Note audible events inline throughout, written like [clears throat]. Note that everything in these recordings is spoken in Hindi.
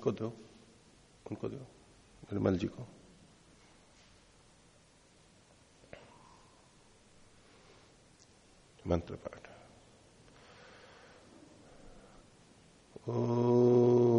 इनको दो। उनको दो। निर्मल जी को। मंत्र पाठ ओ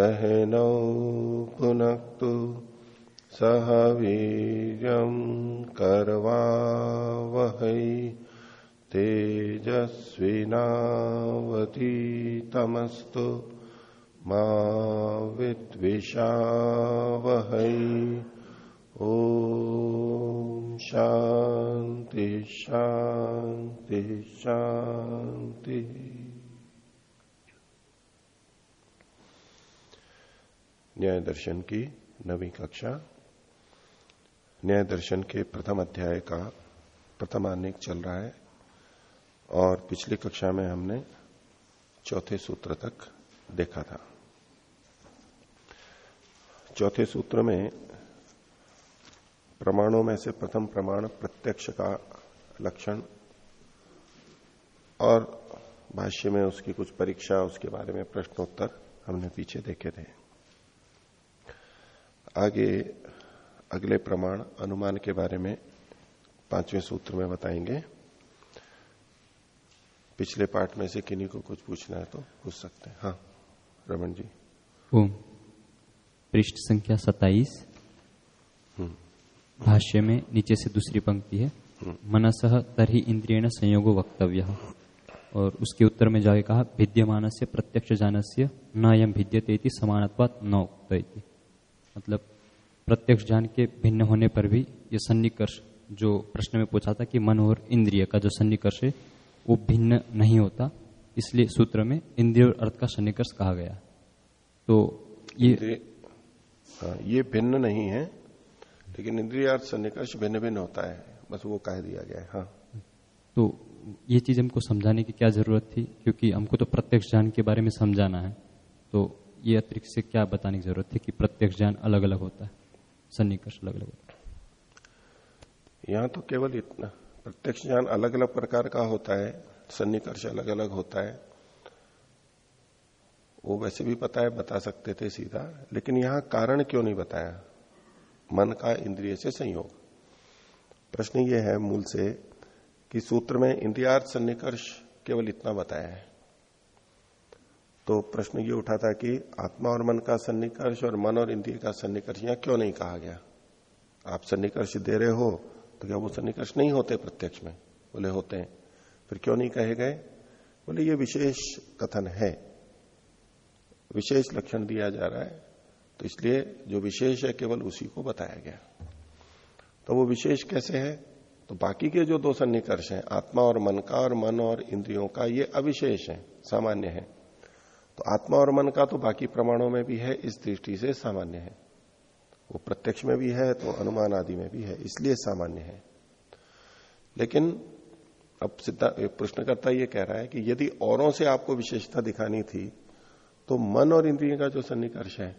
सहनौ सह वीर्यं कर्वा वह मा विद्विषावहै ओ शांति शांति शांति न्याय दर्शन की नवी कक्षा। न्याय दर्शन के प्रथम अध्याय का प्रथम अनेक चल रहा है और पिछली कक्षा में हमने चौथे सूत्र तक देखा था। चौथे सूत्र में प्रमाणों में से प्रथम प्रमाण प्रत्यक्ष का लक्षण और भाष्य में उसकी कुछ परीक्षा, उसके बारे में प्रश्नोत्तर हमने पीछे देखे थे। आगे अगले प्रमाण अनुमान के बारे में पाँचवें सूत्र में बताएँगे। पिछले पाठ में से किन्हीं को कुछ पूछना है तो पूछ सकते हैं। हाँ रमन जी। ओम। पृष्ठ संख्या सताइस भाष्य में नीचे से दूसरी पंक्ति है। मनस तरही इंद्रियण संयोगो वक्तव्य। और उसके उत्तर में जाके कहा भिद्यमान से प्रत्यक्ष जानस्य न यम भिद्यते समानत्वात न उक्त मतलब प्रत्यक्ष ज्ञान के भिन्न होने पर भी ये सन्निकर्ष जो प्रश्न में पूछा था कि मन और इंद्रिय का जो सन्निकर्ष है वो भिन्न नहीं होता। इसलिए सूत्र में इंद्रिय और अर्थ का सन्निकर्ष कहा गया। तो ये हाँ, ये भिन्न नहीं है लेकिन इंद्रिय अर्थ सन्निकर्ष भिन्न भिन्न होता है। बस वो कह दिया गया है हाँ। तो ये चीज़ हमको समझाने की क्या ज़रूरत थी? क्योंकि हमको तो प्रत्यक्ष ज्ञान के बारे में समझाना है। तो ये अतिरिक्त से क्या बताने की ज़रूरत थी कि प्रत्यक्ष ज्ञान अलग अलग होता है? सन्निकर्ष अलग अलग होता है। यहाँ तो केवल इतना। प्रत्यक्ष ज्ञान अलग अलग प्रकार का होता है, सन्निकर्ष अलग अलग होता है। वो वैसे भी पता है, बता सकते थे सीधा, लेकिन यहाँ कारण क्यों नहीं बताया? मन का इंद्रिय से संयोग। प्रश्न ये है मूल से कि सूत्र में इंद्रियार्थ सन्निकर्ष केवल इतना बताया है। तो प्रश्न ये उठा था कि आत्मा और मन का सन्निकर्ष और मन और इंद्रिय का सन्निकर्ष यहाँ क्यों नहीं कहा गया? आप सन्निकर्ष दे रहे हो तो क्या वो सन्निकर्ष नहीं होते प्रत्यक्ष में? बोले, होते हैं। फिर क्यों नहीं कहे गए? बोले, ये विशेष कथन है। विशेष लक्षण दिया जा रहा है। तो इसलिए जो विशेष है केवल उसी को बताया गया। तो वो विशेष कैसे है? तो बाकी के जो दो सन्निकर्ष हैं, आत्मा और मन का और मन और इंद्रियों का, ये अविशेष है, सामान्य है। तो आत्मा और मन का तो बाकी प्रमाणों में भी है, इस दृष्टि से सामान्य है। वो प्रत्यक्ष में भी है तो अनुमान आदि में भी है, इसलिए सामान्य है। लेकिन अब सिद्धा प्रश्नकर्ता ये कह रहा है कि यदि औरों से आपको विशेषता दिखानी थी तो मन और इंद्रिय का जो सन्निकर्ष है,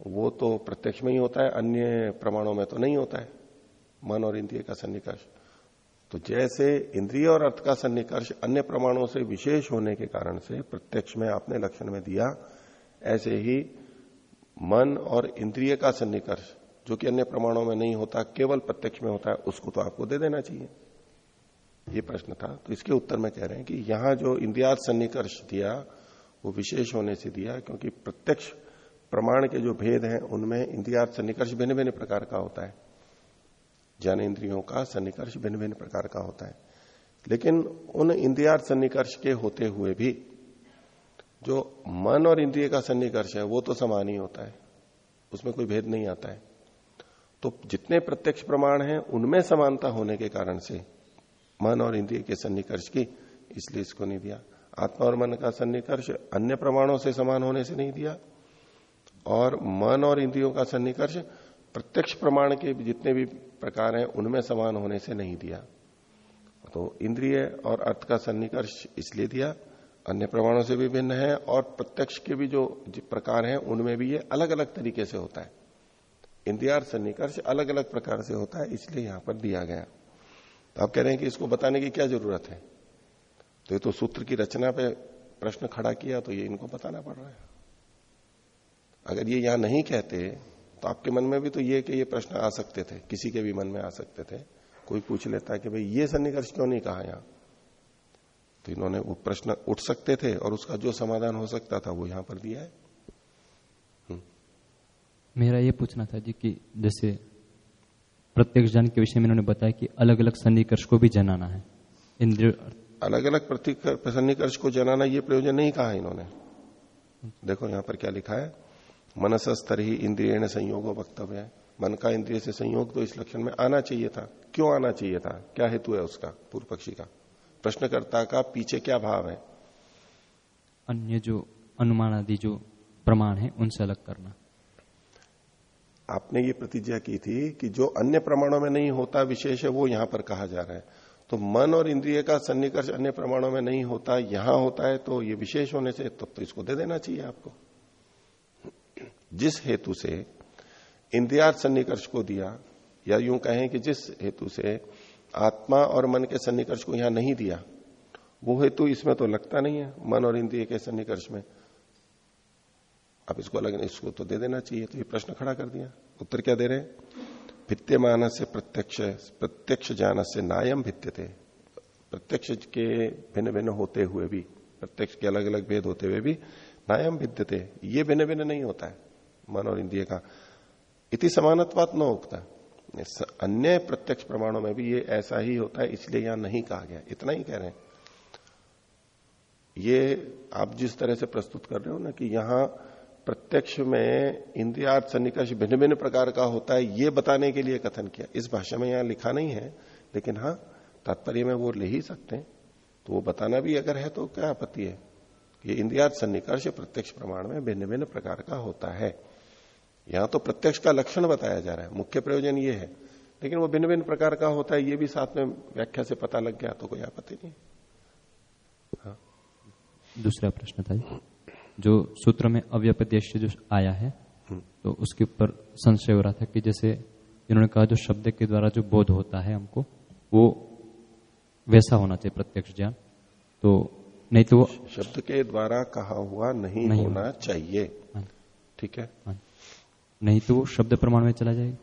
वो तो प्रत्यक्ष में ही होता है, अन्य प्रमाणों में तो नहीं होता है, मन और इंद्रिय का सन्निकर्ष। तो जैसे इंद्रिय और अर्थ का सन्निकर्ष अन्य प्रमाणों से विशेष होने के कारण से प्रत्यक्ष में आपने लक्षण में दिया, ऐसे ही मन और इंद्रिय का सन्निकर्ष, जो कि अन्य प्रमाणों में नहीं होता, केवल प्रत्यक्ष में होता है, उसको तो आपको दे देना चाहिए। ये प्रश्न था। तो इसके उत्तर में कह रहे हैं कि यहाँ जो इंद्रियार्थ सन्निकर्ष दिया, वो विशेष होने से दिया, क्योंकि प्रत्यक्ष प्रमाण के जो भेद हैं, उनमें इंद्रियार्थ सन्निकर्ष भिन्न भिन्न प्रकार का होता है। ज्ञान इंद्रियों का सन्निकर्ष भिन्न भिन्न प्रकार का होता है। लेकिन उन इंद्रियार्थ सन्निकर्ष के होते हुए भी जो मन और इंद्रिय का सन्निकर्ष है, वो तो समान ही होता है। उसमें कोई भेद नहीं आता है। तो जितने प्रत्यक्ष प्रमाण हैं, उनमें समानता होने के कारण से मन और इंद्रिय के सन्निकर्ष की इसलिए इसको नहीं दिया। आत्मा और मन का सन्निकर्ष अन्य प्रमाणों से समान होने से नहीं दिया। और मन और इंद्रियों का सन्निकर्ष प्रत्यक्ष प्रमाण के जितने भी प्रकार हैं, उनमें समान होने से नहीं दिया। तो इंद्रिय और अर्थ का सन्निकर्ष इसलिए दिया, अन्य प्रमाणों से भी भिन्न है और प्रत्यक्ष के भी जो प्रकार हैं, उनमें भी ये अलग अलग तरीके से होता है। इंद्रिया सन्निकर्ष अलग अलग प्रकार से होता है, इसलिए यहाँ पर दिया गया। तो आप कह रहे हैं कि इसको बताने की क्या ज़रूरत है? तो ये तो सूत्र की रचना पे प्रश्न खड़ा किया तो ये इनको बताना पड़ रहा है। अगर ये यहाँ नहीं कहते तो आपके मन में भी तो ये कि ये प्रश्न आ सकते थे किसी के भी मन में आ सकते थे। कोई पूछ लेता कि भाई ये सन्निकर्ष क्यों नहीं कहा यहाँ? तो इन्होंने वो प्रश्न उठ सकते थे और उसका जो समाधान हो सकता था वो यहाँ पर दिया है। हम्म। मेरा ये पूछना था जी कि जैसे प्रत्यक्ष जन के विषय में इन्होंने बताया कि अलग अलग सन्निकर्ष को भी जनाना है। इंद्रिय अलग अलग सन्निकर्ष को जनाना ये प्रयोजन नहीं कहा इन्होंने। देखो यहाँ पर क्या लिखा है। मनस स्तर ही इंद्रिय संयोग वक्तव्य है। मन का इंद्रिय से संयोग तो इस लक्षण में आना चाहिए था। क्यों आना चाहिए था? क्या हेतु है उसका पूर्व पक्षी का? प्रश्नकर्ता का पीछे क्या भाव है? अन्य जो अनुमान आदि जो प्रमाण है उनसे अलग करना। आपने ये प्रतिज्ञा की थी कि जो अन्य प्रमाणों में नहीं होता विशेष है वो यहाँ पर कहा जा रहा है। तो मन और इंद्रिय का सन्निकर्ष अन्य प्रमाणों में नहीं होता यहाँ होता है तो ये विशेष होने से तब तो, तो इसको दे देना चाहिए आपको। जिस हेतु से इंद्रिया सन्निकर्ष को दिया, या यूँ कहें कि जिस हेतु से आत्मा और मन के सन्निकर्ष को यहाँ नहीं दिया, वो हेतु इसमें तो लगता नहीं है, मन और इंद्रिय के सन्निकर्ष में। अब इसको अलग, इसको तो दे देना चाहिए तो ये प्रश्न खड़ा कर दिया। उत्तर क्या दे रहे भित्त्यमान से प्रत्यक्ष प्रत्यक्ष ज्ञान से नायम भित्त्यते प्रत्यक्ष के भिन्न भिन्न होते हुए भी, प्रत्यक्ष के अलग अलग भेद होते हुए भी नायम भिद्यते ये भिन्न भिन्न नहीं होता है। मन और इंद्रिय का इति समानत्वात न उगता। अन्य प्रत्यक्ष प्रमाणों में भी ये ऐसा ही होता है, इसलिए यहाँ नहीं कहा गया। इतना ही कह रहे हैं। ये आप जिस तरह से प्रस्तुत कर रहे हो ना कि यहाँ प्रत्यक्ष में इंद्रियार्थ सन्निकर्ष भिन्न भिन्न प्रकार का होता है, ये बताने के लिए कथन किया। इस भाषा में यहाँ लिखा नहीं है, लेकिन हाँ तात्पर्य में वो ले ही सकते हैं। तो वो बताना भी अगर है तो क्या आपत्ति है? कि इंद्रियार्थ सन्निकर्ष प्रत्यक्ष प्रमाण में भिन्न भिन्न प्रकार का होता है। यहाँ तो प्रत्यक्ष का लक्षण बताया जा रहा है मुख्य प्रयोजन ये है लेकिन वो भिन्न भिन्न प्रकार का होता है ये भी साथ में व्याख्या से पता लग गया तो कोई आपत्ति नहीं हाँ। दूसरा प्रश्न था जो सूत्र में अव्यपदेश जो आया है हम्म। तो उसके ऊपर संशय हो रहा था कि जैसे इन्होंने कहा जो शब्द के द्वारा जो बोध होता है हमको वो वैसा होना चाहिए प्रत्यक्ष ज्ञान तो नहीं तो वो शब्द के द्वारा कहा हुआ नहीं, नहीं होना चाहिए हाँ। ठीक है हाँ। नहीं तो शब्द प्रमाण में चला जाएगा।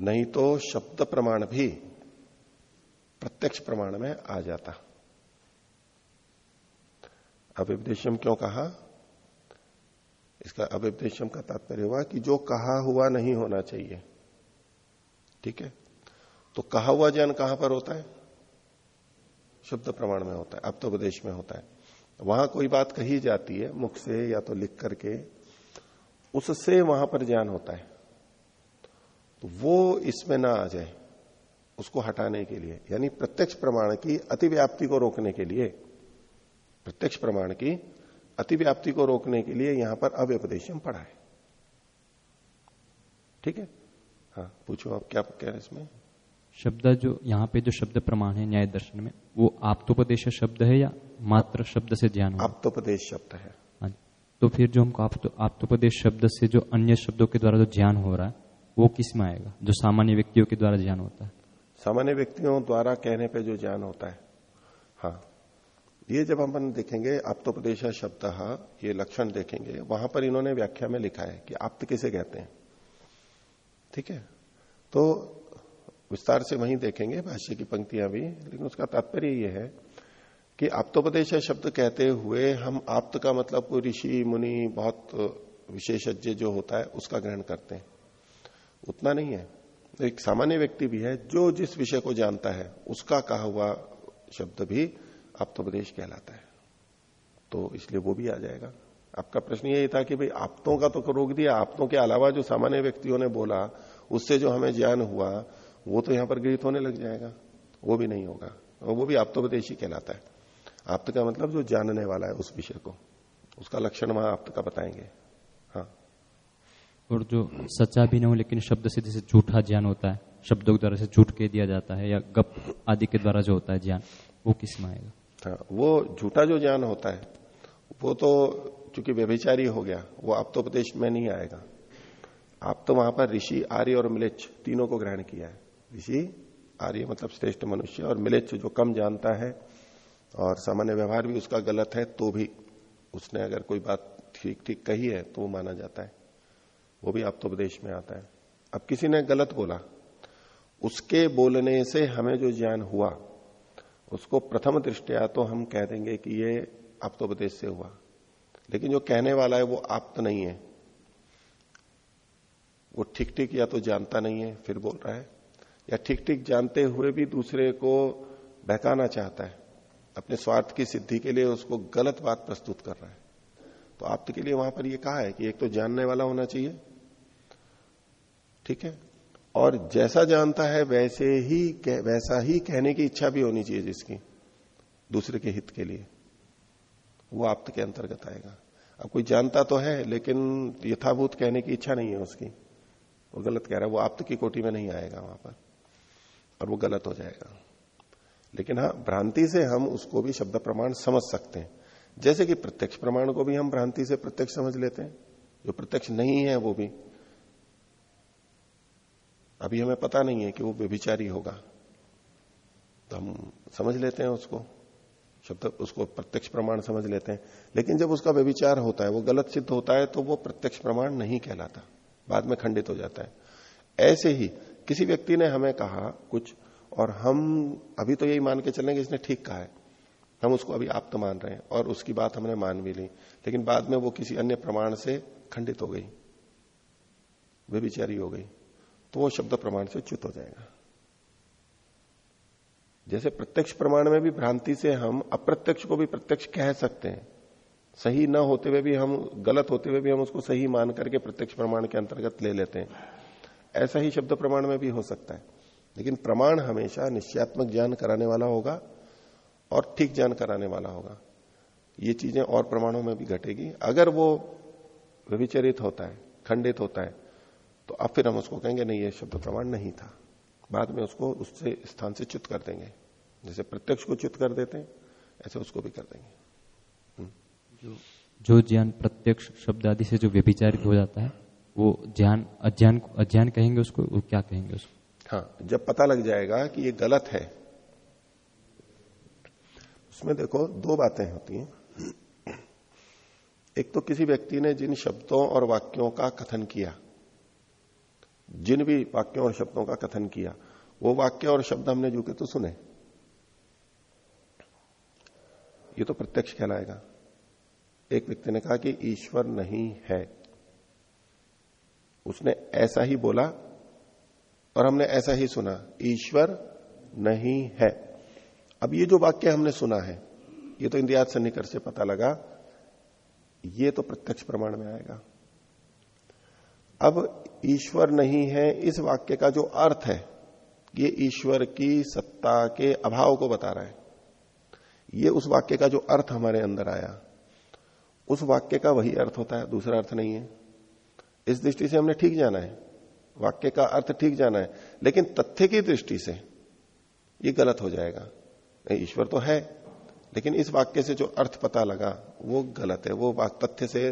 नहीं तो शब्द प्रमाण भी प्रत्यक्ष प्रमाण में आ जाता। अभिपदेशम क्यों कहा? इसका अभिपदेशम का तात्पर्य हुआ कि जो कहा हुआ नहीं होना चाहिए। ठीक है? तो कहा हुआ ज्ञान कहाँ पर होता है? शब्द प्रमाण में होता है अब तो उपदेश में होता है। वहाँ कोई बात कही जाती है मुख से या तो लिख करके उससे वहाँ पर ज्ञान होता है। तो वो इसमें ना आ जाए उसको हटाने के लिए यानी प्रत्यक्ष प्रमाण की अतिव्याप्ति को रोकने के लिए प्रत्यक्ष प्रमाण की अतिव्याप्ति को रोकने के लिए यहाँ पर अव्यपदेशम पढ़ा है। ठीक है? हाँ पूछो आप क्या कह रहे हैं इसमें? शब्द जो यहाँ पे जो शब्द प्रमाण है न्याय दर्शन में वो आप्तोपदेश शब्द है या मात्र शब्द से ज्ञान आप्तोपदेश शब्द है। तो फिर जो हमको आप्तोपदेश शब्द से जो अन्य शब्दों के द्वारा जो ज्ञान हो रहा है, वो किसमें आएगा? जो सामान्य व्यक्तियों के द्वारा ज्ञान होता है। सामान्य व्यक्तियों द्वारा कहने पे जो ज्ञान होता है। हाँ। ये जब हम देखेंगे आप्तोपदेश शब्द ये लक्षण देखेंगे, वहाँ पर इन्होंने व्याख्या में लिखा है कि आप्त किसे कहते हैं? ठीक है? तो विस्तार से वहीं देखेंगे, भाष्य की पंक्तियाँ भी, लेकिन उसका तात्पर्य यह है कि आप्तोपदेश शब्द कहते हुए हम आप्त का मतलब कोई ऋषि, मुनि, बहुत विशेषज्ञ जो होता है, उसका ग्रहण करते हैं। उतना नहीं है। एक सामान्य व्यक्ति भी है, जो जिस विषय को जानता है, उसका कहा हुआ शब्द भी आप्तोपदेश कहलाता है। तो इसलिए वो भी आ जाएगा। आपका प्रश्न यही था कि भाई, आपतों का तो रोक दिया। आपतों के अलावा जो सामान्य व्यक्तियों ने बोला, उससे जो हमें ज्ञान हुआ, वो तो यहाँ पर गृहित होने लग जाएगा। वो भी नहीं होगा। वो भी आप्तोपदेशी कहलाता है। आप्त का मतलब जो जानने वाला है उस विषय को। उसका लक्षण वहाँ आप्त का बताएँगे। हाँ। और जो सच्चा भी न हो लेकिन शब्द से जैसे झूठा ज्ञान होता है शब्दों के द्वारा से झूठ के दिया जाता है या गप आदि के द्वारा जो होता है ज्ञान वो किसमें आएगा? हाँ वो झूठा जो ज्ञान होता है वो तो चूँकि व्यभिचारी हो गया वो आप्तोपदेश में नहीं आएगा। आप तो वहाँ पर ऋषि आर्य और मिलेच तीनों को ग्रहण किया है। ऋषि आर्य मतलब श्रेष्ठ मनुष्य और मिलेच जो कम जानता है और सामान्य व्यवहार भी उसका गलत है तो भी उसने अगर कोई बात ठीक ठीक कही है तो वो माना जाता है। वो भी आप तो उपदेश में आता है। अब किसी ने गलत बोला, उसके बोलने से हमें जो ज्ञान हुआ, उसको प्रथम दृष्टिया तो हम कह देंगे कि ये आप तो उपदेश से हुआ। लेकिन जो कहने वाला है, वो आप तो नहीं है। वो ठीक ठीक या तो जानता नहीं है, फिर बोल रहा है। या ठीक ठीक जानते हुए भी दूसरे को बहकाना चाहता है। अपने स्वार्थ की सिद्धि के लिए उसको गलत बात प्रस्तुत कर रहा है। तो आप के लिए वहाँ पर यह कहा है कि एक तो जानने वाला होना चाहिए। ठीक है? और जैसा जानता है वैसे ही वैसा ही कहने की इच्छा भी होनी चाहिए जिसकी, दूसरे के हित के लिए। वो आप के अंतर्गत आएगा। अब कोई जानता तो है, लेकिन यथाभूत कहने की इच्छा नहीं है उसकी। वो गलत कह रहा है। वो आप की कोटि में नहीं आएगा वहाँ पर। और वो गलत हो जाएगा। लेकिन हाँ भ्रांति से हम उसको भी शब्द प्रमाण समझ सकते हैं। जैसे कि प्रत्यक्ष प्रमाण को भी हम भ्रांति से प्रत्यक्ष समझ लेते हैं। जो प्रत्यक्ष नहीं है, वो भी। अभी हमें पता नहीं है कि वो व्यभिचारी होगा। तो हम समझ लेते हैं उसको। शब्द, उसको प्रत्यक्ष प्रमाण समझ लेते हैं। लेकिन जब उसका व्यभिचार होता है, वो गलत सिद्ध होता है तो वो प्रत्यक्ष प्रमाण नहीं कहलाता। बाद में खंडित हो जाता है। ऐसे ही किसी व्यक्ति ने हमें कहा कुछ और हम अभी तो यही मान के चलेंगे इसने ठीक कहा है। हम उसको अभी आप तो मान रहे हैं और उसकी बात हमने मान भी ली। लेकिन बाद में वो किसी अन्य प्रमाण से खंडित हो गई। वे विचारी हो गई। तो वो शब्द प्रमाण से च्युत हो जाएगा। जैसे प्रत्यक्ष प्रमाण में भी भ्रांति से हम अप्रत्यक्ष को भी प्रत्यक्ष कह सकते हैं। सही न होते हुए भी हम, गलत होते हुए भी हम उसको सही मान करके प्रत्यक्ष प्रमाण के अंतर्गत ले लेते हैं। ऐसा ही शब्द प्रमाण में भी हो सकता है। लेकिन प्रमाण हमेशा निश्चयात्मक ज्ञान कराने वाला होगा और ठीक ज्ञान कराने वाला होगा। ये चीज़ें और प्रमाणों में भी घटेगी। अगर वो व्यविचरित होता है, खंडित होता है तो अब फिर हम उसको कहेंगे, नहीं, ये शब्द प्रमाण नहीं था। बाद में उसको उससे स्थान से च्युत कर देंगे। जैसे प्रत्यक्ष को च्युत कर देते हैं, ऐसे उसको भी कर देंगे। हम्म। जो जो ज्ञान प्रत्यक्ष शब्द आदि से जो व्यभिचारित हो जाता है, वो ज्ञान, अज्ञान अज्ञान कहेंगे उसको क्या कहेंगे उसको? हाँ जब पता लग जाएगा कि ये गलत है, उसमें देखो दो बातें होती हैं। एक तो किसी व्यक्ति ने जिन शब्दों और वाक्यों का कथन किया, जिन भी वाक्यों और शब्दों का कथन किया, वो वाक्य और शब्द हमने जो के तो सुने। ये तो प्रत्यक्ष कहलाएगा। एक व्यक्ति ने कहा कि ईश्वर नहीं है। उसने ऐसा ही बोला और हमने ऐसा ही सुना, ईश्वर नहीं है। अब ये जो वाक्य हमने सुना है, ये तो इंद्रियात सन्निकर से पता लगा, ये तो प्रत्यक्ष प्रमाण में आएगा। अब ईश्वर नहीं है, इस वाक्य का जो अर्थ है, ये ईश्वर की सत्ता के अभाव को बता रहा है। ये उस वाक्य का जो अर्थ हमारे अंदर आया, उस वाक्य का वही अर्थ होता है, दूसरा अर्थ नहीं है। इस दृष्टि से हमने ठीक जाना है। वाक्य का अर्थ ठीक जाना है, लेकिन तथ्य की दृष्टि से ये गलत हो जाएगा। ईश्वर तो है, लेकिन इस वाक्य से जो अर्थ पता लगा, वो गलत है, वो तथ्य से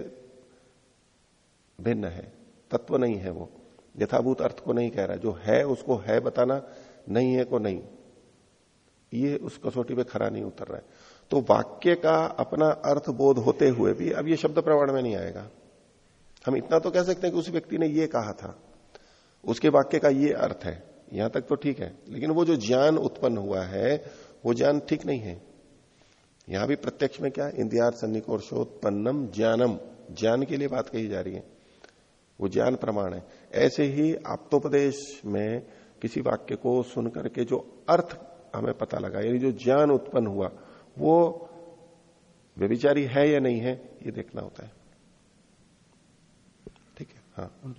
भिन्न है, तत्व नहीं है वो। यथाभूत अर्थ को नहीं कह रहा, जो है उसको है बताना, नहीं है को नहीं। ये उस कसौटी पे खरा नहीं उतर रहा है। तो वाक्य का अपना अर्थ बोध होते हुए भी, अब ये शब्द प्रमाण में नहीं आएगा। हम इतना तो कह सकते हैं कि उस व्यक्ति ने ये कहा था। उसके वाक्य का ये अर्थ है। यहाँ तक तो ठीक है, लेकिन वो जो ज्ञान उत्पन्न हुआ है, वो ज्ञान ठीक नहीं है। यहाँ भी प्रत्यक्ष में क्या? इंदिहार सन्निकोर्षोत्पन्नम ज्ञानम। ज्ञान के लिए बात कही जा रही है। वो ज्ञान प्रमाण है। ऐसे ही आप्तोपदेश में किसी वाक्य को सुन करके जो अर्थ हमें पता लगा, यानी जो ज्ञान उत्पन्न हुआ, वो व्यविचारी है या नहीं है, ये देखना होता है। ठीक है? हाँ।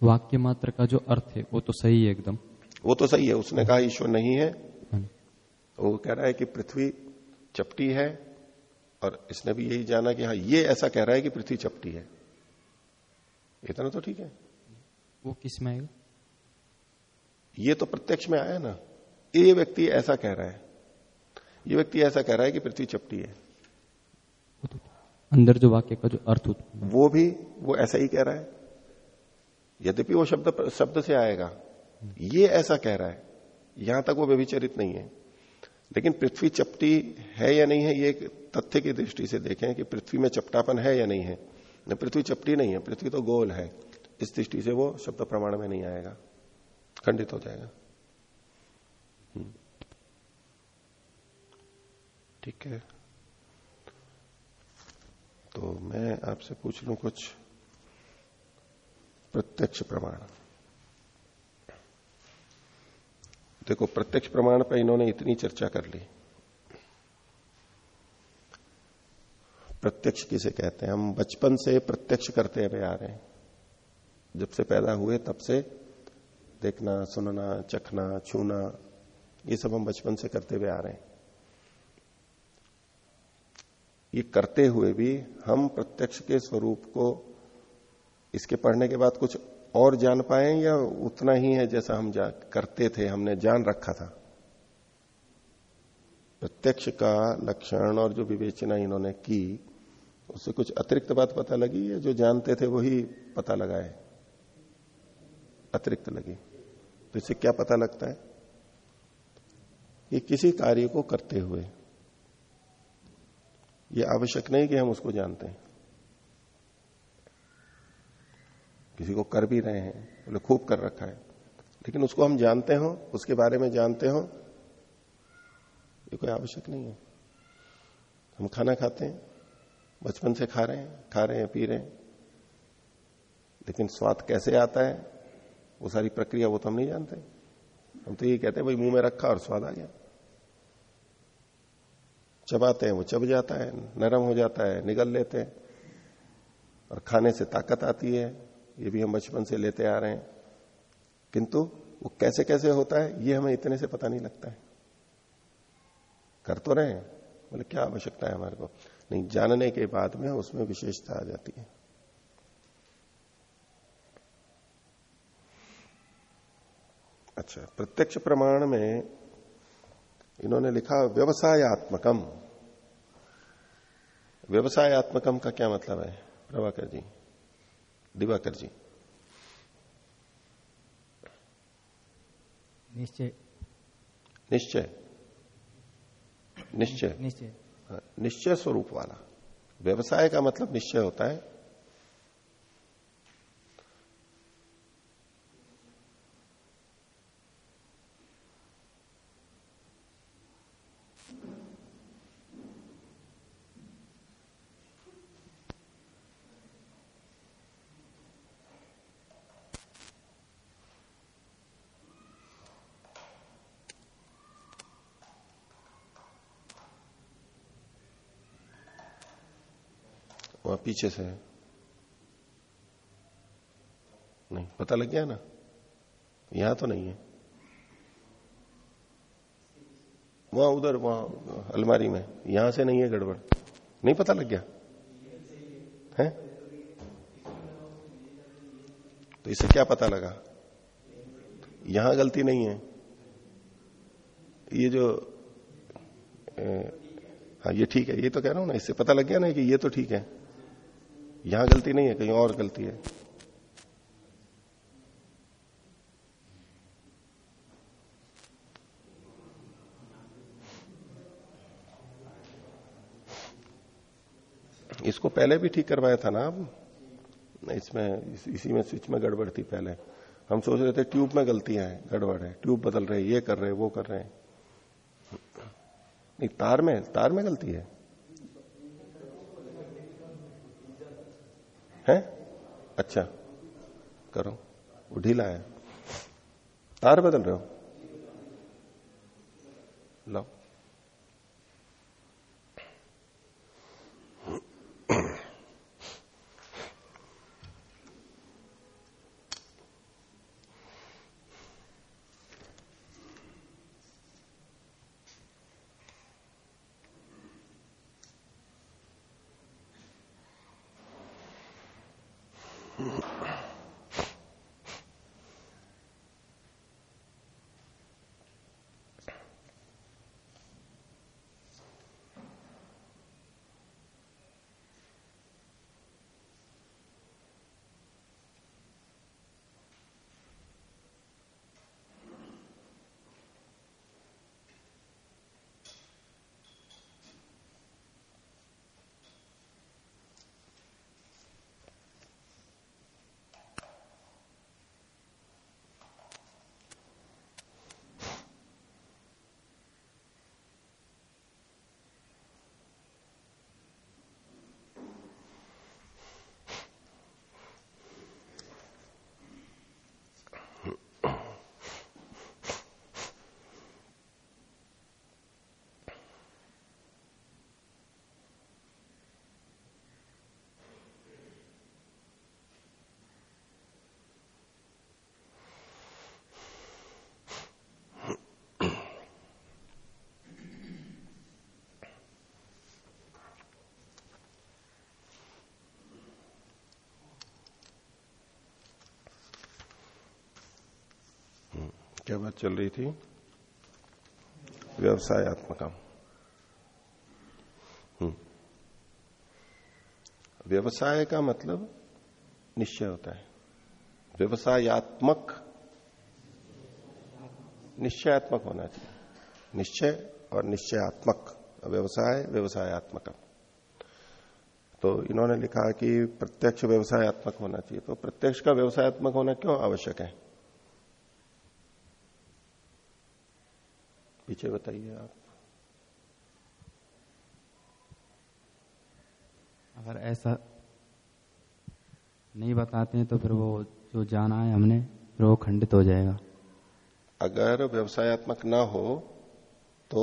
वाक्य मात्र का जो अर्थ है वो तो सही है एकदम। वो तो सही है उसने कहा ईश्वर नहीं है। हाँ। वो कह रहा है कि पृथ्वी चपटी है और इसने भी यही जाना कि हाँ ये ऐसा कह रहा है कि पृथ्वी चपटी है। इतना तो ठीक है। वो किसमें आएगा ये तो प्रत्यक्ष में आया ना ये व्यक्ति ऐसा कह रहा है। ये व्यक्ति ऐसा कह रहा है कि पृथ्वी चपटी है। तो अंदर जो वाक्य का जो अर्थ वो भी वो ऐसा ही कह रहा है। यद्यपि वो शब्द शब्द से आएगा। ये ऐसा कह रहा है। यहाँ तक वो व्यभिचरित नहीं है। लेकिन पृथ्वी चपटी है या नहीं है, ये तथ्य की दृष्टि से देखें कि पृथ्वी में चपटापन है या नहीं है। पृथ्वी चपटी नहीं है, पृथ्वी तो गोल है। इस दृष्टि से वो शब्द प्रमाण में नहीं आएगा। खंडित हो जाएगा। हम्म। ठीक है। तो मैं आपसे पूछ लू कुछ प्रत्यक्ष प्रमाण। देखो, प्रत्यक्ष प्रमाण पर इन्होंने इतनी चर्चा कर ली। प्रत्यक्ष किसे कहते हैं? हम बचपन से प्रत्यक्ष करते हुए आ रहे हैं। जब से पैदा हुए, तब से देखना, सुनना, चखना, छूना, ये सब हम बचपन से करते हुए आ रहे हैं। ये करते हुए भी हम प्रत्यक्ष के स्वरूप को इसके पढ़ने के बाद कुछ और जान पाए या उतना ही है जैसा हम जा, करते थे हमने जान रखा था? प्रत्यक्ष का लक्षण और जो विवेचना इन्होंने की उससे कुछ अतिरिक्त बात पता लगी या जो जानते थे वही पता लगाए? अतिरिक्त लगी। तो इससे क्या पता लगता है? कि किसी कार्य को करते हुए यह आवश्यक नहीं कि हम उसको जानते हैं। किसी को कर भी रहे हैं बोले खूब कर रखा है। लेकिन उसको हम जानते हो, उसके बारे में जानते हो, ये कोई आवश्यक नहीं है। हम खाना खाते हैं, बचपन से खा रहे हैं, खा रहे हैं, पी रहे हैं। लेकिन स्वाद कैसे आता है, वो सारी प्रक्रिया वो तो हम नहीं जानते। हम तो ये कहते हैं, भाई, मुँह में रखा और स्वाद आ गया। चबाते हैं, वो चब जाता है, नरम हो जाता है, निगल लेते हैं। और खाने से ताकत आती है ये भी हम बचपन से लेते आ रहे हैं। किंतु वो कैसे कैसे होता है, ये हमें इतने से पता नहीं लगता है। कर तो रहे हैं, बोले क्या आवश्यकता है हमारे को? नहीं, जानने के बाद में उसमें विशेषता आ जाती है। अच्छा प्रत्यक्ष प्रमाण में इन्होंने लिखा व्यवसायत्मकम। व्यवसायत्मकम का क्या मतलब है, प्रभाकर जी? दिवाकर जी। निश्चय। निश्चय। निश्चय। निश्चय। हाँ, निश्चय स्वरूप वाला। व्यवसाय का मतलब निश्चय होता है वहाँ पीछे से है। नहीं पता लग गया ना? यहाँ तो नहीं है। वहाँ उधर वहाँ अलमारी में। यहाँ से नहीं है गड़बड़। नहीं पता लग गया? है? तो इससे क्या पता लगा? यहाँ गलती नहीं है। ये जो ए, हाँ ये ठीक है। ये तो कह रहा हूँ ना इससे पता लग गया ना कि ये तो ठीक है। यहाँ गलती नहीं है कहीं और गलती है। इसको पहले भी ठीक करवाया था ना आप इसमें इस, इसी में स्विच में गड़बड़ थी पहले। हम सोच रहे थे ट्यूब में गलतियाँ हैं गड़बड़ है ट्यूब बदल रहे ये कर रहे वो कर रहे हैं। नहीं तार में तार में गलती है। है? अच्छा करो। वो ढीला है। तार बदल रहे हो। लो। Mm-hmm. क्या बात चल रही थी। व्यवसायत्मकम हम्म। व्यवसाय का मतलब निश्चय होता है। व्यवसायत्मक निश्चयात्मक होना चाहिए। निश्चय और निश्चयात्मक। व्यवसाय, व्यवसायत्मक। तो इन्होंने लिखा कि प्रत्यक्ष व्यवसायत्मक होना चाहिए। तो प्रत्यक्ष का व्यवसायत्मक होना क्यों आवश्यक है? पीछे बताइए आप। अगर ऐसा नहीं बताते हैं तो फिर वो जो जाना है हमने फिर वो खंडित हो जाएगा। अगर व्यवसायत्मक ना हो तो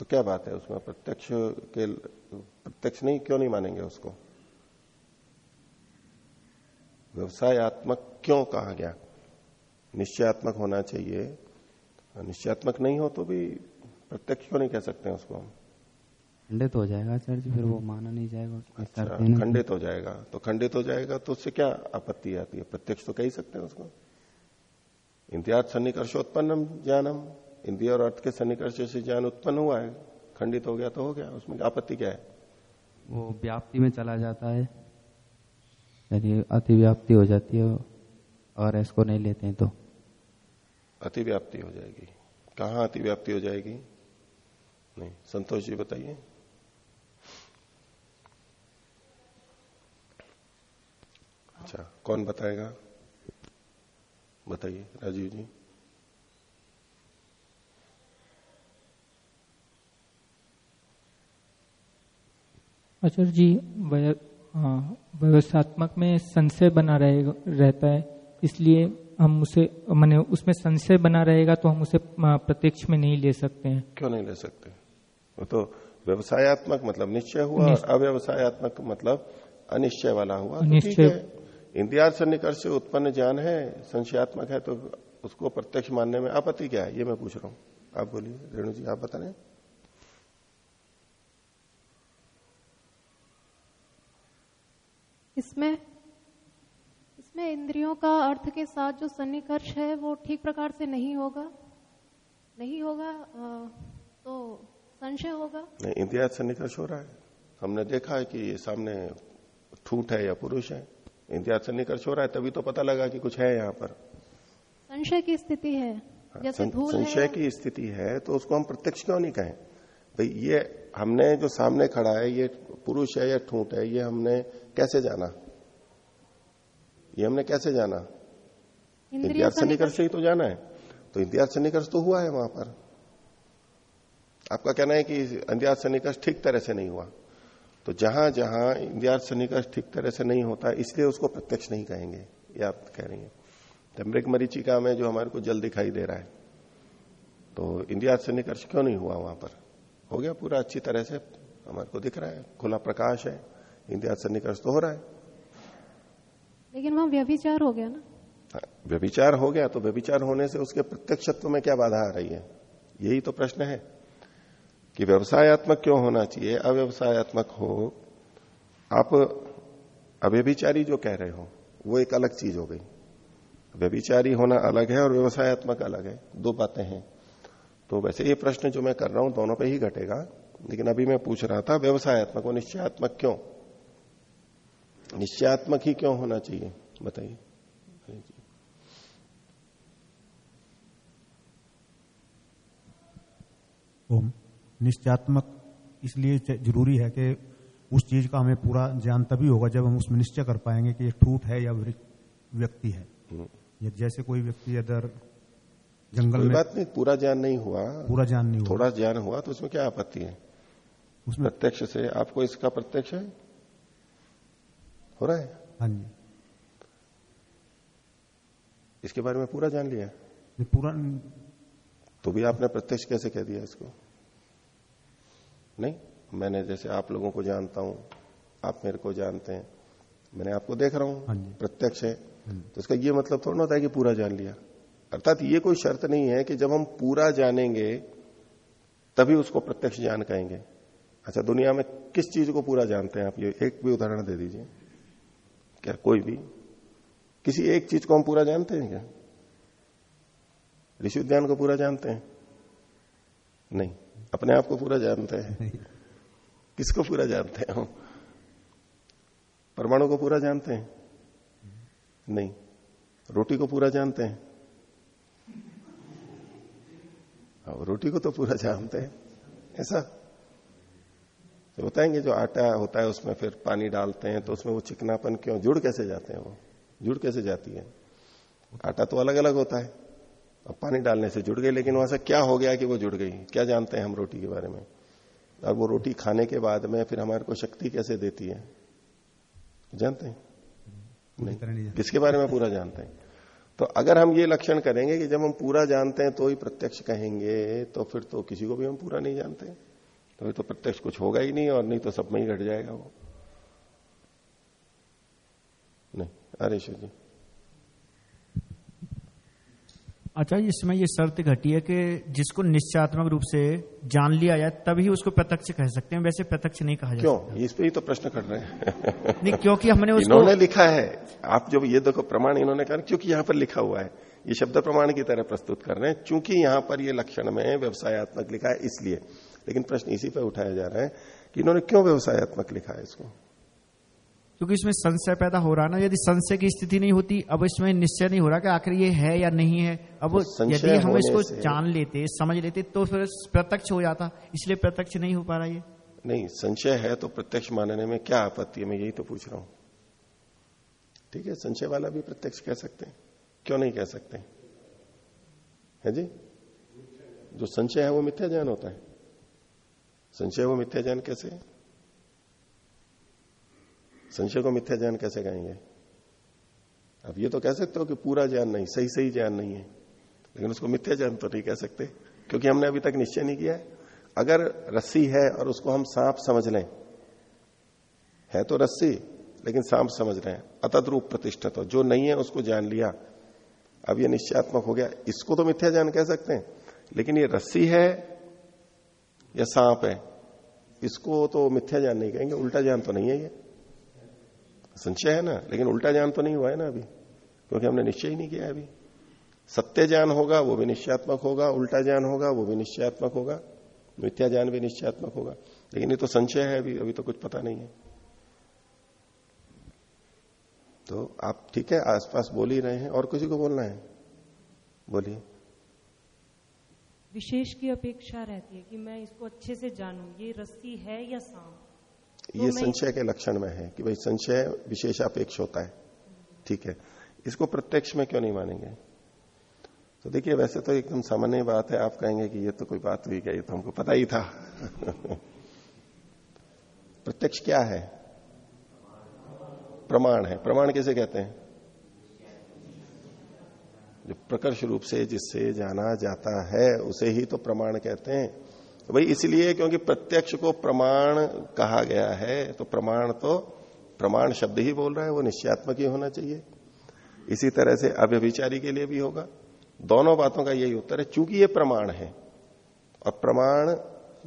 तो क्या बात है उसमें? प्रत्यक्ष के प्रत्यक्ष नहीं क्यों नहीं मानेंगे उसको? व्यवसायत्मक क्यों कहा गया? निश्चयात्मक होना चाहिए। निश्चयात्मक नहीं हो तो भी प्रत्यक्ष क्यों नहीं कह सकते हैं उसको हम? खंडित हो जाएगा सर जी फिर वो माना नहीं जाएगा अच्छा खंडित हो जाएगा। तो खंडित हो जाएगा तो उससे क्या आपत्ति आती है? प्रत्यक्ष तो कह ही सकते हैं उसको। इंद्रिया सन्निकर्षोत्पन्नम ज्ञानम। इंद्रिया और अर्थ के सन्निकर्ष से ज्ञान उत्पन्न हुआ है। खंडित हो गया तो हो गया। उसमें आपत्ति क्या है? वो व्याप्ति में चला जाता है। यदि अतिव्याप्ति हो जाती है और इसको नहीं लेते हैं तो। अतिव्याप्ति हो जाएगी। कहा अतिव्याप्ति हो जाएगी? नहीं, संतोष जी बताइए। अच्छा कौन बताएगा? बताइए, राजीव जी। आचार्य जी व्यवस्थात्मक में संशय बना रहे रहता है, इसलिए हम उसे मैंने उसमें संशय बना रहेगा तो हम उसे प्रत्यक्ष में नहीं ले सकते हैं। क्यों नहीं ले सकते? वो तो व्यवसायत्मक मतलब निश्चय हुआ और अव्यवसायत्मक मतलब अनिश्चय वाला हुआ। तो निश्चय इंदिहार सन्निकर्ष से उत्पन्न ज्ञान है संशयात्मक है तो उसको प्रत्यक्ष मानने में आपत्ति क्या है? ये मैं पूछ रहा हूँ। आप बोलिए। रेणु जी आप बता रहे इसमें इसमें इंद्रियों का अर्थ के साथ जो सन्निकर्ष है वो ठीक प्रकार से नहीं होगा? नहीं होगा तो संशय होगा? नहीं इंद्रिया सन्निकर्ष हो रहा है। हमने देखा है कि ये सामने ठूठ है या पुरुष है। इंद्रिया सन्निकर्ष हो रहा है तभी तो पता लगा कि कुछ है यहाँ पर। संशय की स्थिति है। हाँ, जैसे धूल संशय की स्थिति है तो उसको हम प्रत्यक्ष क्यों नहीं कहें? भाई ये हमने जो सामने खड़ा है ये पुरुष है या ठूंठ है ये हमने कैसे जाना? ये हमने कैसे जाना? इंद्रिया सन्निकर्ष ही तो जाना है। तो इंद्रिया सन्निकर्ष तो हुआ है वहाँ पर। आपका कहना है कि इंद्रिया सन्निकर्ष ठीक तरह से नहीं हुआ। तो जहाँ जहाँ इंद्रिया सन्निकर्ष ठीक तरह से नहीं होता इसलिए उसको प्रत्यक्ष नहीं कहेंगे ये आप कह रही है। मृग मरीचिका में जो हमारे को जल दिखाई दे रहा है तो इंद्रिया निकर्ष क्यों नहीं हुआ वहाँ पर? हो गया पूरा अच्छी तरह से हमारे को दिख रहा है खुला प्रकाश है इंद्रिया सन्निकर्ष तो हो रहा है। लेकिन वहाँ व्यभिचार हो गया ना। हाँ, व्यभिचार हो गया तो व्यभिचार होने से उसके प्रत्यक्षत्व में क्या बाधा आ रही है? यही तो प्रश्न है कि व्यवसायत्मक क्यों होना चाहिए? अव्यवसायत्मक हो। आप अव्यभिचारी जो कह रहे हो वो एक अलग चीज़ हो गई। व्यभिचारी होना अलग है और व्यवसायत्मक अलग है। दो बातें हैं। तो वैसे ये प्रश्न जो मैं कर रहा हूँ दोनों पे ही घटेगा। लेकिन अभी मैं पूछ रहा था व्यवसायत्मक और निश्चयात्मक क्यों? निश्चयात्मक ही क्यों होना चाहिए? बताइए। ओम। निश्चयात्मक इसलिए ज़रूरी है कि उस चीज़ का हमें पूरा ज्ञान तभी होगा जब हम उसमें निश्चय कर पाएँगे कि ये ठूठ है या व्यक्ति है। हम्म। ये जैसे कोई व्यक्ति अदर जंगल में बात नहीं पूरा ज्ञान नहीं हुआ। पूरा ज्ञान नहीं हुआ। थोड़ा ज्ञान हुआ तो उसमें क्या आपत्ति है? उसमें प्रत्यक्ष से आपको इसका प्रत्यक्ष है? हो रहा है? हाँ जी। इसके बारे में पूरा जान लिया? पूरा तो भी आपने प्रत्यक्ष कैसे कह दिया इसको? नहीं मैंने जैसे आप लोगों को जानता हूँ आप मेरे को जानते हैं मैंने आपको देख रहा हूँ हाँ प्रत्यक्ष है। हाँ तो इसका ये मतलब थोड़ा ना होता है कि पूरा जान लिया। अर्थात ये कोई शर्त नहीं है कि जब हम पूरा जानेंगे तभी उसको प्रत्यक्ष ज्ञान कहेंगे। अच्छा दुनिया में किस चीज़ को पूरा जानते हैं आप? ये एक भी उदाहरण दे दीजिए। क्या कोई भी? किसी एक चीज़ को हम पूरा जानते हैं क्या? ऋषि उद्यान को पूरा जानते हैं? नहीं अपने आप को पूरा जानते हैं। किसको पूरा जानते हैं हम? परमाणु को पूरा जानते हैं? नहीं। रोटी को पूरा जानते हैं? हाँ, रोटी को तो पूरा जानते हैं। ऐसा तो बताएँगे जो आटा होता है उसमें फिर पानी डालते हैं तो उसमें वो चिकनापन क्यों जुड़ कैसे जाते हैं वो? जुड़ कैसे जाती है? आटा तो अलग अलग होता है। अब पानी डालने से जुड़ गई लेकिन वहाँ से क्या हो गया कि वो जुड़ गई? क्या जानते हैं हम रोटी के बारे में? और वो रोटी खाने के बाद में फिर हमारे को शक्ति कैसे देती है? जानते हैं? नहीं नहीं किसके बारे में पूरा जानते हैं? तो अगर हम ये लक्षण करेंगे कि जब हम पूरा जानते हैं तो ही प्रत्यक्ष कहेंगे तो फिर तो किसी को भी हम पूरा नहीं जानते। तो तो प्रत्यक्ष कुछ होगा ही नहीं और नहीं तो सब में ही घट जाएगा वो। नहीं अरे जी। अच्छा इसमें ये शर्त घटी है कि जिसको निश्चयात्मक रूप से जान लिया जाए तभी उसको प्रत्यक्ष कह सकते हैं। वैसे प्रत्यक्ष नहीं कहा क्यों? इस पे ही तो प्रश्न कर रहे हैं। नहीं क्योंकि हमने उसको इन्होंने लिखा है। आप जब ये देखो प्रमाण इन्होंने कहा क्योंकि यहाँ पर लिखा हुआ है। ये शब्द प्रमाण की तरह प्रस्तुत कर रहे हैं चूँकि यहाँ पर ये लक्षण में व्यवसायत्मक लिखा है इसलिए। लेकिन प्रश्न इसी पर उठाया जा रहा है कि इन्होंने क्यों व्यवसायत्मक लिखा है इसको? क्योंकि इसमें संशय पैदा हो रहा है ना यदि संशय की स्थिति नहीं होती अब इसमें निश्चय नहीं हो रहा कि आखिर ये है या नहीं है। अब तो यदि हम इसको जान लेते समझ लेते तो फिर प्रत्यक्ष हो जाता इसलिए प्रत्यक्ष नहीं हो पा रहा ये। नहीं संशय है तो प्रत्यक्ष मानने में क्या आपत्ति है? मैं यही तो पूछ रहा हूँ। ठीक है संशय वाला भी प्रत्यक्ष कह सकते हैं। क्यों नहीं कह सकते? है जी? जो संशय है वो मिथ्या ज्ञान होता है। संशय को मिथ्या ज्ञान कैसे? संशय को मिथ्या ज्ञान कैसे कहेंगे? अब ये तो कह सकते हो कि पूरा ज्ञान नहीं, सही सही ज्ञान नहीं है। लेकिन उसको मिथ्या ज्ञान तो नहीं कह सकते, क्योंकि हमने अभी तक निश्चय नहीं किया है। अगर रस्सी है और उसको हम सांप समझ लें, है तो रस्सी, लेकिन सांप समझ रहे हैं। अतद रूप प्रतिष्ठित हो, जो नहीं है उसको जान लिया। अब ये निश्चयात्मक हो गया। इसको तो मिथ्या ज्ञान कह सकते हैं, लेकिन ये रस्सी है या सांप है, इसको तो मिथ्या ज्ञान नहीं कहेंगे, उल्टा ज्ञान तो नहीं है ये। संशय है ना, लेकिन उल्टा ज्ञान तो नहीं हुआ है ना अभी, क्योंकि हमने निश्चय ही नहीं किया अभी। सत्य ज्ञान होगा, वो भी निश्चयात्मक होगा, उल्टा ज्ञान होगा, वो भी निश्चयात्मक होगा, मिथ्या ज्ञान भी निश्चयात्मक होगा। लेकिन ये तो संशय है अभी अभी तो कुछ पता नहीं है। तो आप ठीक है, आसपास बोल ही रहे हैं, और किसी को बोलना है? बोलिए। विशेष की अपेक्षा रहती है कि मैं इसको अच्छे से जानू ये रस्सी है या सांप? ये तो संशय के लक्षण में है कि भाई संशय विशेष अपेक्ष होता है। ठीक है। इसको प्रत्यक्ष में क्यों नहीं मानेंगे? तो देखिए वैसे तो एकदम सामान्य बात है आप कहेंगे कि ये तो कोई बात हुई क्या? ये तो हमको पता ही था। [laughs] प्रत्यक्ष क्या है? प्रमाण है। प्रमाण कैसे कहते हैं? जो प्रकर्ष रूप से जिससे जाना जाता है, उसे ही तो प्रमाण कहते हैं। भाई इसलिए क्योंकि प्रत्यक्ष को प्रमाण कहा गया है तो प्रमाण तो प्रमाण शब्द ही बोल रहा है, वो निश्चयात्मक ही होना चाहिए। इसी तरह से अव्यभिचारी के लिए भी होगा। दोनों बातों का यही उत्तर है, चूँकि ये प्रमाण है, और प्रमाण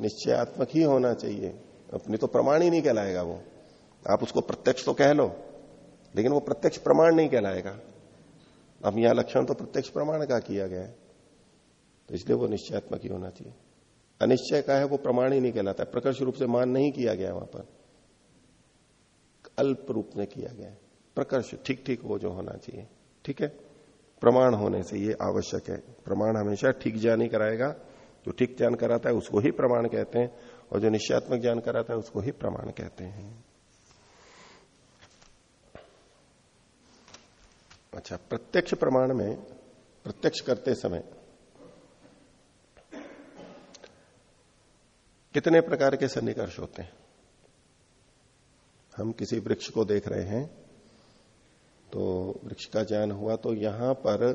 निश्चयात्मक ही होना चाहिए। अपनी तो प्रमाण ही नहीं कहलाएगा वो। आप उसको प्रत्यक्ष तो कह लो, लेकिन वो प्रत्यक्ष प्रमाण नहीं कहलाएगा। अब यहाँ लक्षण तो प्रत्यक्ष प्रमाण का किया गया है। तो इसलिए वो निश्चयात्मक ही होना चाहिए। अनिश्चय का है, वो प्रमाण ही नहीं कहलाता है। प्रकर्ष रूप से मान नहीं किया गया वहाँ पर। अल्प रूप में किया गया है। प्रकर्ष ठीक ठीक वो जो होना चाहिए। ठीक है? प्रमाण होने से ये आवश्यक है। प्रमाण हमेशा ठीक ज्ञान ही कराएगा। जो ठीक ज्ञान कराता है, उसको ही प्रमाण कहते हैं। और जो निश्चयात्मक ज्ञान कराता है, उसको ही प्रमाण कहते हैं। अच्छा प्रत्यक्ष प्रमाण में, प्रत्यक्ष करते समय, कितने प्रकार के सन्निकर्ष होते हैं? हम किसी वृक्ष को देख रहे हैं तो वृक्ष का ज्ञान हुआ तो यहाँ पर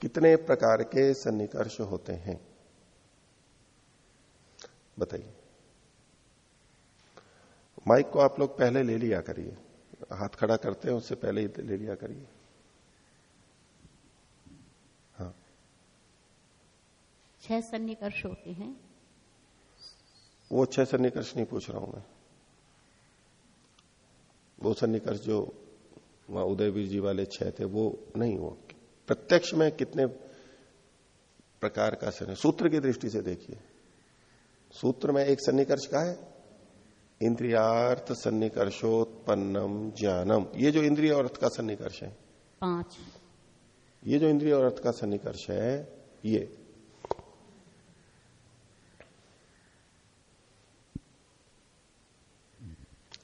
कितने प्रकार के सन्निकर्ष होते हैं? बताइए। माइक को आप लोग पहले ले लिया करिए। हाथ खड़ा करते हैं, उससे पहले ही ले लिया करिए। छह सन्निकर्ष होते हैं। वो छह सन्निकर्ष नहीं पूछ रहा हूँ मैं। वो सन्निकर्ष जो वहाँ उदयवीर जी वाले छह थे वो नहीं वो प्रत्यक्ष में कितने प्रकार का सन्नि सूत्र की दृष्टि से देखिए। सूत्र में एक सन्निकर्ष का है? इंद्रियार्थ सन्निकर्षोत्पन्नम ज्ञानम। ये जो इंद्रिय और अर्थ का सन्निकर्ष है। पाँच। ये जो इंद्रिय और अर्थ का सन्निकर्ष है ये।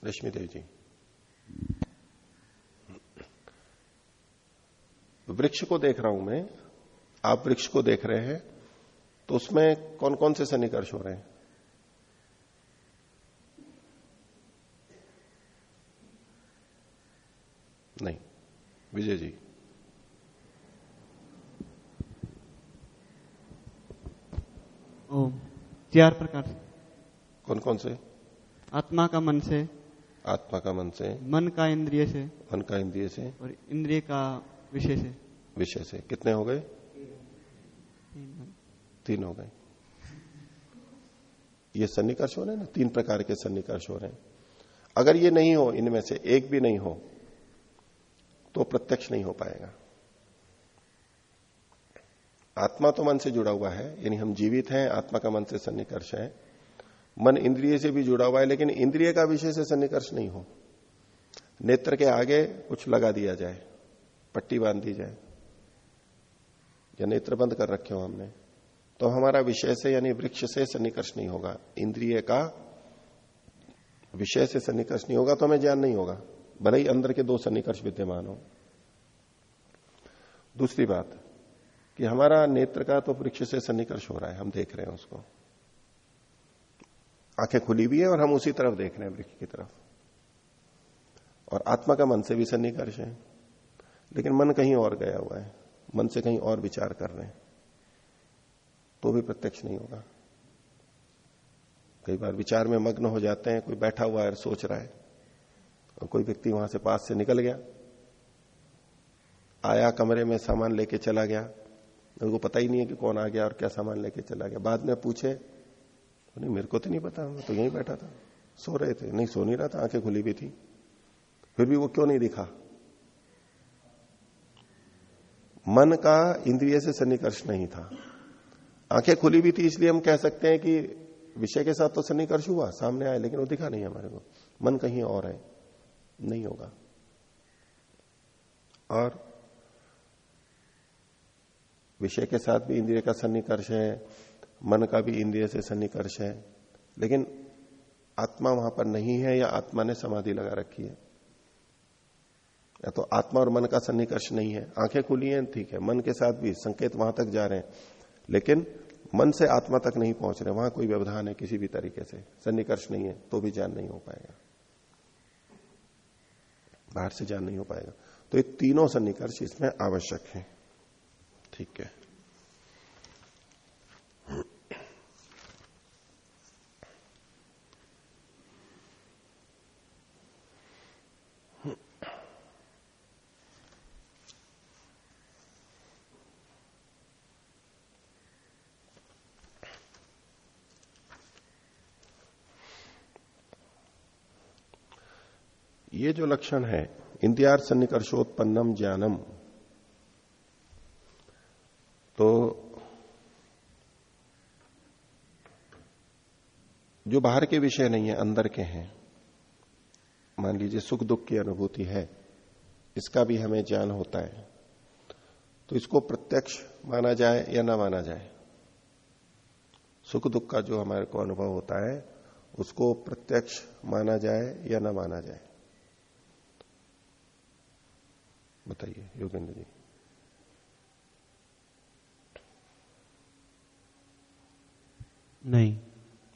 रश्मि देव जी वृक्ष को देख रहा हूँ मैं। आप वृक्ष को देख रहे हैं तो उसमें कौन कौन से सन्निकर्ष हो रहे हैं? नहीं विजय जी। ओ चार प्रकार से। कौन कौन से? आत्मा का मन से आत्मा का मन से मन का इंद्रिय से मन का इंद्रिय से और इंद्रिय का विषय से। विषय से। कितने हो गए? तीन हो गए। ये सन्निकर्ष हो रहे हैं ना? तीन प्रकार के सन्निकर्ष हो रहे हैं। अगर ये नहीं हो इनमें से एक भी नहीं हो तो प्रत्यक्ष नहीं हो पाएगा। आत्मा तो मन से जुड़ा हुआ है यानी हम जीवित हैं आत्मा का मन से सन्निकर्ष है। मन इंद्रिय से भी जुड़ा हुआ है, लेकिन इंद्रिय का विषय से सन्निकर्ष नहीं हो। नेत्र के आगे कुछ लगा दिया जाए, पट्टी बाँध दी जाए, या नेत्र बंद कर रखे हो हमने तो हमारा विषय से यानी वृक्ष से सन्निकर्ष नहीं होगा। इंद्रिय का विषय से सन्निकर्ष नहीं होगा तो हमें ज्ञान नहीं होगा। भले ही अंदर के दो सन्निकर्ष विद्यमान हो। दूसरी बात कि हमारा नेत्र का तो वृक्ष से सन्निकर्ष हो रहा है, हम देख रहे हैं उसको। आँखें खुली भी है और हम उसी तरफ़ देख रहे हैं वृक्ष की तरफ़। और आत्मा का मन से भी सन्निकर्ष है। लेकिन मन कहीं और गया हुआ है। मन से कहीं और विचार कर रहे हैं। तो भी प्रत्यक्ष नहीं होगा। कई बार विचार में मग्न हो जाते हैं, कोई बैठा हुआ है सोच रहा है। और कोई व्यक्ति वहाँ से पास से निकल गया। आया कमरे में सामान लेके चला गया। उनको पता ही नहीं है कि कौन आ गया और क्या सामान लेके चला गया। बाद में पूछे तो नहीं, मेरे को तो नहीं पता, मैं तो यहीं बैठा था। सो रहे थे। नहीं, सो नहीं रहा था, आँखें खुली भी थी। फिर भी वो क्यों नहीं दिखा? मन का इंद्रिय से सन्निकर्ष नहीं था। आँखें खुली भी थी, इसलिए हम कह सकते हैं कि विषय के साथ तो सन्निकर्ष हुआ, सामने आया लेकिन वो दिखा नहीं हमारे को। मन कहीं और है, नहीं होगा। और विषय के साथ भी इंद्रिय का सन्निकर्ष है मन का भी इंद्रिय से सन्निकर्ष है, लेकिन आत्मा वहाँ पर नहीं है या आत्मा ने समाधि लगा रखी है। या तो आत्मा और मन का सन्निकर्ष नहीं है। आँखें खुली हैं, ठीक है, मन के साथ भी संकेत वहाँ तक जा रहे हैं, लेकिन मन से आत्मा तक नहीं पहुँच रहे, वहाँ कोई व्यवधान है किसी भी तरीके से, सन्निकर्ष नहीं है तो भी ज्ञान नहीं हो पाएगा। बाहर से ज्ञान नहीं हो पाएगा। तो ये तीनों सन्निकर्ष इसमें आवश्यक है, ठीक है। जो लक्षण है इंदिहार सन्निकर्षोत्पन्नम ज्ञानम। तो जो बाहर के विषय नहीं है, अंदर के हैं, मान लीजिए सुख दुख की अनुभूति है, इसका भी हमें ज्ञान होता है। तो इसको प्रत्यक्ष माना जाए या ना माना जाए, सुख दुख का जो हमारे को अनुभव होता है, उसको प्रत्यक्ष माना जाए या ना माना जाए। बताइए योगेंद्र जी। नहीं।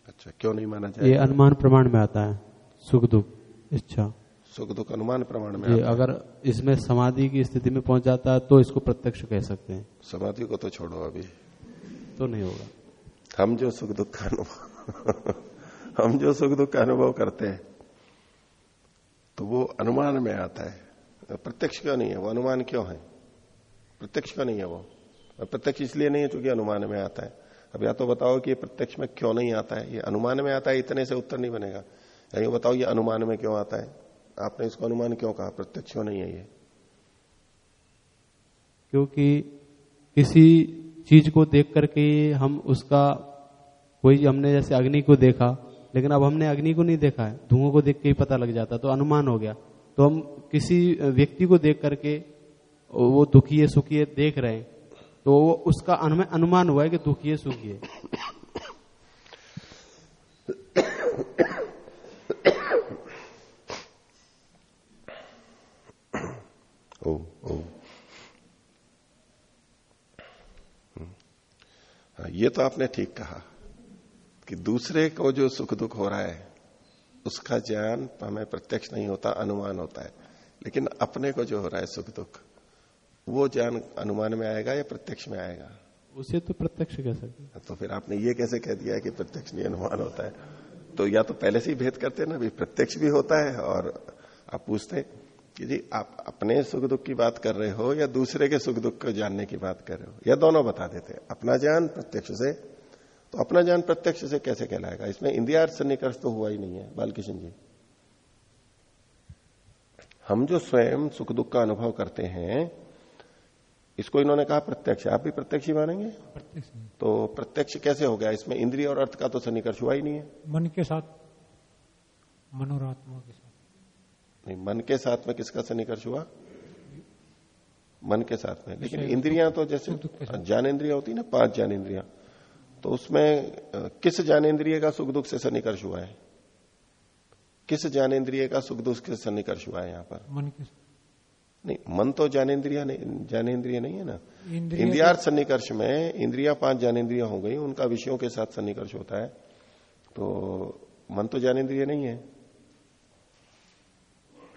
अच्छा क्यों नहीं माना जाए? ये अनुमान प्रमाण में आता है सुख दुख इच्छा। सुख दुख अनुमान प्रमाण में ये अगर इसमें समाधि की स्थिति में पहुँच जाता है तो इसको प्रत्यक्ष कह सकते हैं। समाधि को तो छोड़ो अभी। तो नहीं होगा। हम जो सुख दुख का अनुभव [laughs] हम जो सुख दुख का अनुभव करते हैं तो वो अनुमान में आता है। प्रत्यक्ष क्यों नहीं है? वो अनुमान क्यों है? प्रत्यक्ष क्यों नहीं है वो? प्रत्यक्ष इसलिए नहीं है चूँकि अनुमान में आता है। अब या तो बताओ कि प्रत्यक्ष में क्यों नहीं आता है? ये अनुमान में आता है, इतने से उत्तर नहीं बनेगा। या ये बताओ ये अनुमान में क्यों आता है? आपने इसको अनुमान क्यों कहा? प्रत्यक्ष क्यों नहीं है ये? क्योंकि किसी चीज़ को देख करके हम उसका कोई, हमने जैसे अग्नि को देखा, लेकिन अब हमने अग्नि को नहीं देखा है। धुओं को देख के ही पता लग जाता तो अनुमान हो गया। तो हम किसी व्यक्ति को देख करके वो दुखी है सुखी है देख रहे हैं। तो वो उसका अनुमान हुआ है कि दुखी है सुखी है। ओ ओ हाँ, ये तो आपने ठीक कहा कि दूसरे को जो सुख दुख हो रहा है उसका ज्ञान हमें प्रत्यक्ष नहीं होता अनुमान होता है। लेकिन अपने को जो हो रहा है सुख दुख वो ज्ञान अनुमान में आएगा या प्रत्यक्ष में आएगा? उसे तो प्रत्यक्ष कह सकते तो फिर आपने ये कैसे कह दिया कि प्रत्यक्ष नहीं अनुमान होता है? तो या तो पहले से ही भेद करते हैं ना भी प्रत्यक्ष भी होता है और आप पूछते कि जी आप अपने सुख दुख की बात कर रहे हो या दूसरे के सुख दुख को जानने की बात कर रहे हो? या दोनों बता देते अपना ज्ञान प्रत्यक्ष से तो अपना ज्ञान प्रत्यक्ष से कैसे कहलाएगा? इसमें इंदिरा सन्निकर्ष तो हुआ ही नहीं है बालकिशन जी। हम जो स्वयं सुख दुख का अनुभव करते हैं इसको इन्होंने कहा प्रत्यक्ष। आप भी प्रत्यक्ष ही मानेंगे? प्रत्यक्ष तो प्रत्यक्ष कैसे हो गया? इसमें इंद्रिय और अर्थ का तो सन्निकर्ष हुआ ही नहीं है। मन के साथ मनोरात्मा के साथ। नहीं मन के साथ में किसका सन्निकर्ष हुआ? मन के साथ में। लेकिन इंद्रियाँ तो जैसे ज्ञान इंद्रिया होती है ना पाँच ज्ञान इंद्रिया। तो उसमें किस ज्ञानेन्द्रिय का सुख दुख से सन्निकर्ष हुआ है? किस ज्ञानेन्द्रिय का सुख दुख से सन्निकर्ष हुआ है यहाँ पर? मन के नहीं मन तो ज्ञानेन्द्रिया नहीं ज्ञानेन्द्रिय नहीं है ना? इंद्रियार्थ सन्निकर्ष में इंद्रिया पाँच ज्ञानेन्द्रिया हो गई उनका विषयों के साथ सन्निकर्ष होता है। तो मन तो ज्ञानेन्द्रिय नहीं है।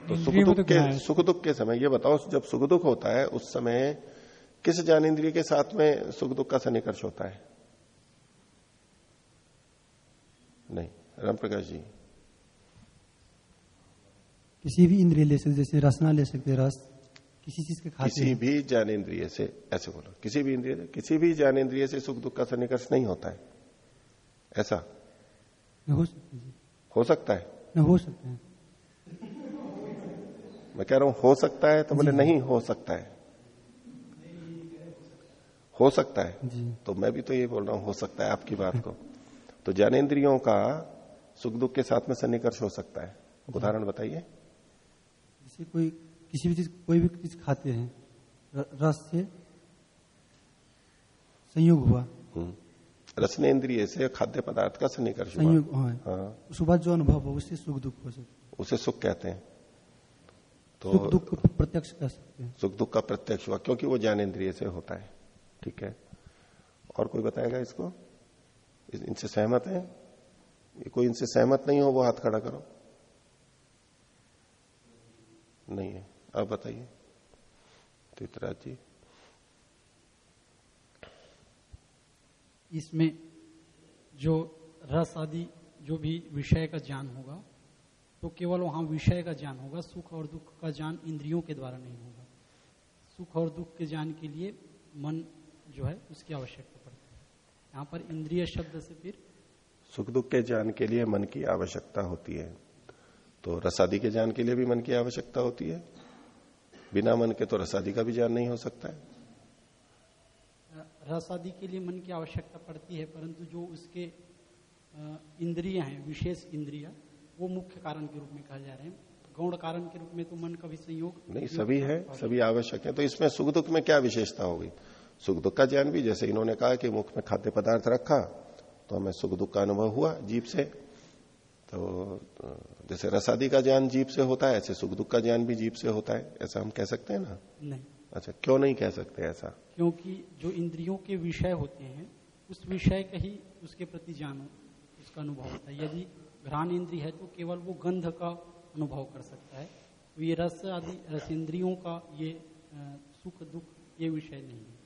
तो सुख दुख के सुख दुख के समय ये बताओ जब सुख दुख होता है उस समय किस ज्ञानेन्द्रिय के साथ में सुख दुख का सन्निकर्ष होता है? नहीं राम प्रकाश जी। किसी भी इंद्रिय ले सकते जैसे रसना ले सकते रस किसी चीज़ के खाते किसी भी ज्ञान इंद्रिय से ऐसे बोलो किसी भी इंद्रिय किसी भी ज्ञान इंद्रिय से सुख दुख का सन्निकर्ष नहीं होता है। ऐसा? हो सकता है सकता है। हो सकता है। मैं कह रहा हूँ हो सकता है तो बोले नहीं हो सकता है। हो सकता है। जी। तो मैं भी तो ये बोल रहा हूँ हो सकता है आपकी बात को। तो ज्ञानेन्द्रियों का सुख दुख के साथ में सन्निकर्ष हो सकता है। उदाहरण बताइए। जैसे कोई किसी भी चीज़ कोई भी चीज़ खाते हैं रस से संयोग हुआ। हम्म। रसनेन्द्रिय से खाद्य पदार्थ का सन्निकर्ष संयोग हुआ हाँ। उसके बाद जो अनुभव हो उससे सुख दुख हो सकता उसे सुख कहते हैं। तो सुख दुख प्रत्यक्ष कह सकते हैं। सुख दुख का प्रत्यक्ष हुआ क्योंकि वो ज्ञानेन्द्रिय से होता है। ठीक है। और कोई बताएगा इसको? इनसे सहमत है? ये कोई इनसे सहमत नहीं हो, वो हाथ खड़ा करो। नहीं है। अब बताइए। तीतराज जी। इसमें जो रस आदि, जो भी विषय का ज्ञान होगा तो केवल वहाँ विषय का ज्ञान होगा, सुख और दुख का ज्ञान इंद्रियों के द्वारा नहीं होगा। सुख और दुख के ज्ञान के लिए मन जो है, उसकी आवश्यकता यहाँ पर इंद्रिय शब्द से फिर सुख दुख के ज्ञान के लिए मन की आवश्यकता होती है। तो रसादी के ज्ञान के लिए भी मन की आवश्यकता होती है। बिना मन के तो रसादी का भी ज्ञान नहीं हो सकता है। रसादी के लिए मन की आवश्यकता पड़ती है परंतु जो उसके इंद्रिया हैं विशेष इंद्रिया वो मुख्य कारण के रूप में कहा जा रहे हैं। गौण कारण के रूप में तो मन का भी संयोग नहीं सभी है सभी आवश्यक है। तो इसमें सुख दुख में क्या विशेषता होगी सुख दुख का ज्ञान भी जैसे इन्होंने कहा कि मुख में खाद्य पदार्थ रखा तो हमें सुख दुख का अनुभव हुआ जीप से। तो जैसे रसादी का ज्ञान जीप से होता है ऐसे सुख दुख का ज्ञान भी जीप से होता है। ऐसा हम कह सकते हैं ना? नहीं। अच्छा क्यों नहीं कह सकते ऐसा? क्योंकि जो इंद्रियों के विषय होते हैं उस विषय का ही उसके प्रति ज्ञान उसका अनुभव होता है। यदि घ्राण इंद्रिय है तो केवल वो गंध का अनुभव कर सकता है। तो ये रस आदि रस इंद्रियों का ये सुख दुख ये विषय नहीं है।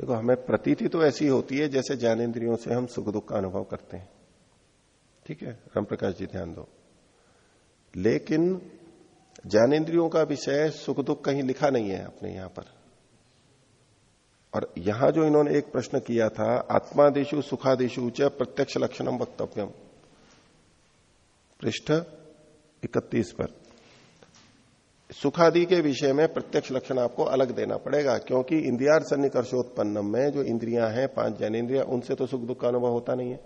देखो, हमें प्रतीति तो ऐसी होती है जैसे ज्ञानेन्द्रियों से हम सुख दुख का अनुभव करते हैं। ठीक है? राम प्रकाश जी, ध्यान दो। लेकिन ज्ञानेन्द्रियों का विषय सुख दुख कहीं लिखा नहीं है अपने यहाँ पर। और यहाँ जो इन्होंने एक प्रश्न किया था, आत्मादेशु सुखादेशु च प्रत्यक्ष लक्षणम वक्तव्यम। पृष्ठ इकतीस पर। सुखादि के विषय में प्रत्यक्ष लक्षण आपको अलग देना पड़ेगा, क्योंकि इंद्रियार सन्निकर्षोत्पन्नम में जो इंद्रियाँ हैं, पाँच ज्ञानेन्द्रिया, उनसे तो सुख दुख का अनुभव होता नहीं है।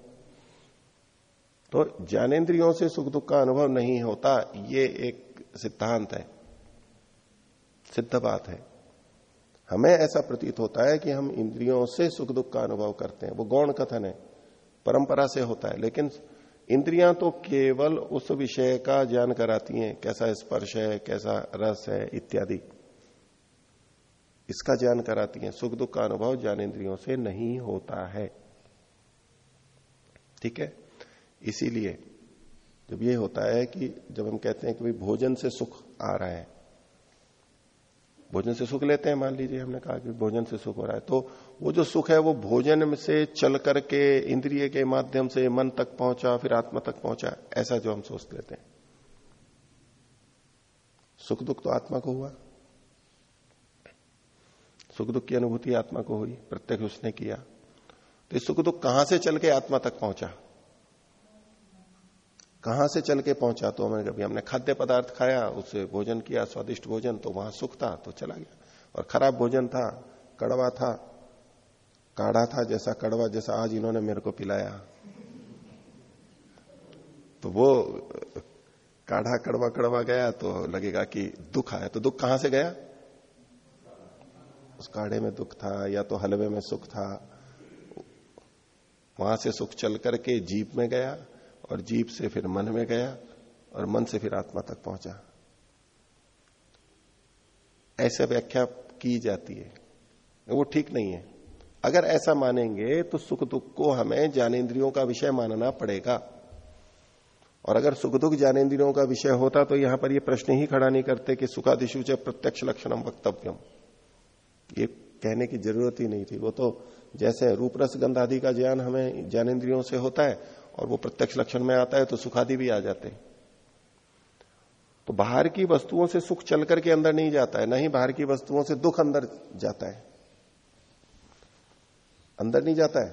तो ज्ञानेन्द्रियों से सुख दुख का अनुभव नहीं होता, ये एक सिद्धांत है। सिद्ध बात है। हमें ऐसा प्रतीत होता है कि हम इंद्रियों से सुख दुख का अनुभव करते हैं। वो गौण कथन है, परंपरा से होता है, लेकिन इंद्रियाँ तो केवल उस विषय का ज्ञान कराती हैं, कैसा स्पर्श है, कैसा रस है, इत्यादि। इसका ज्ञान कराती हैं। सुख दुख का अनुभव ज्ञान इंद्रियों से नहीं होता है। ठीक है? इसीलिए जब ये होता है कि जब हम कहते हैं कि भोजन से सुख आ रहा है भोजन से सुख लेते हैं, मान लीजिए हमने कहा कि भोजन से सुख हो रहा है। तो वो जो सुख है, वो भोजन से चल करके इंद्रिय के माध्यम से मन तक पहुँचा, फिर आत्मा तक पहुँचा, ऐसा जो हम सोच लेते हैं। सुख दुख तो आत्मा को हुआ। सुख दुख की अनुभूति आत्मा को हुई, प्रत्यक्ष उसने किया। तो सुख दुख कहाँ से चल के आत्मा तक पहुँचा? कहाँ से चल के पहुँचा? तो हमें कभी हमने खाद्य पदार्थ खाया, उससे भोजन किया, स्वादिष्ट भोजन तो वहाँ सुख था तो चला गया। और खराब भोजन था, कड़वा था, काढ़ा था जैसा कड़वा जैसा आज इन्होंने मेरे को पिलाया। तो वो, काढ़ा कड़वा कड़वा गया तो लगेगा कि दुख आया। तो दुख कहाँ से गया? उस काढ़े में दुख था, या तो हलवे में सुख था, वहाँ से सुख चल करके जीप में गया और जीप से फिर मन में गया और मन से फिर आत्मा तक पहुँचा। ऐसे व्याख्या की जाती है। वो ठीक नहीं है। अगर ऐसा मानेंगे तो सुख दुख को हमें ज्ञानेन्द्रियों का विषय मानना पड़ेगा। और अगर सुख दुख ज्ञानेन्द्रियों का विषय होता तो यहाँ पर ये प्रश्न ही खड़ा नहीं करते कि सुखादिशु से प्रत्यक्ष लक्षणम वक्तव्यम ये कहने की ज़रूरत ही नहीं थी। वो तो जैसे रूप रस गंध का ज्ञान हमें ज्ञानेन्द्रियों से होता है और वो प्रत्यक्ष लक्षण में आता है तो सुखादि भी आ जाते हैं। तो बाहर की वस्तुओं से सुख चल करके अंदर नहीं जाता है नहीं बाहर की वस्तुओं से दुख अंदर जाता है। अंदर नहीं जाता है?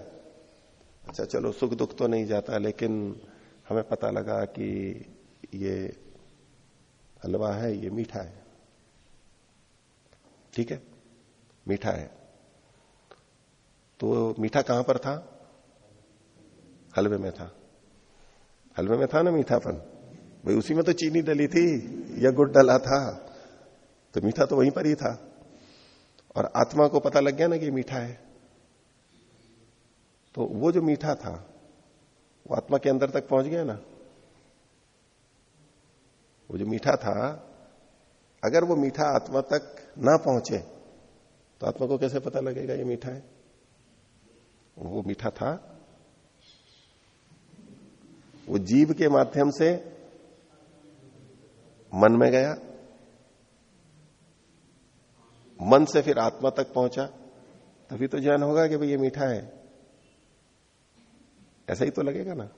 अच्छा चलो, सुख दुख तो नहीं जाता, लेकिन हमें पता लगा कि ये हलवा है, ये मीठा है। ठीक है? मीठा है। तो मीठा कहाँ पर था? हलवे में था। हलवे में था ना मीठापन? भाई उसी में तो चीनी डली थी, या गुड़ डला था। तो मीठा तो वहीं पर ही था। और आत्मा को पता लग गया ना कि मीठा है। तो वो जो मीठा था, वो आत्मा के अंदर तक पहुँच गया ना। वो जो मीठा था, अगर वो मीठा आत्मा तक ना पहुँचे तो आत्मा को कैसे पता लगेगा ये मीठा है? वो मीठा था वो जीव के माध्यम से मन में गया, मन से फिर आत्मा तक पहुँचा, तभी तो ज्ञान होगा कि भाई ये मीठा है। ऐसा ही तो लगेगा ना?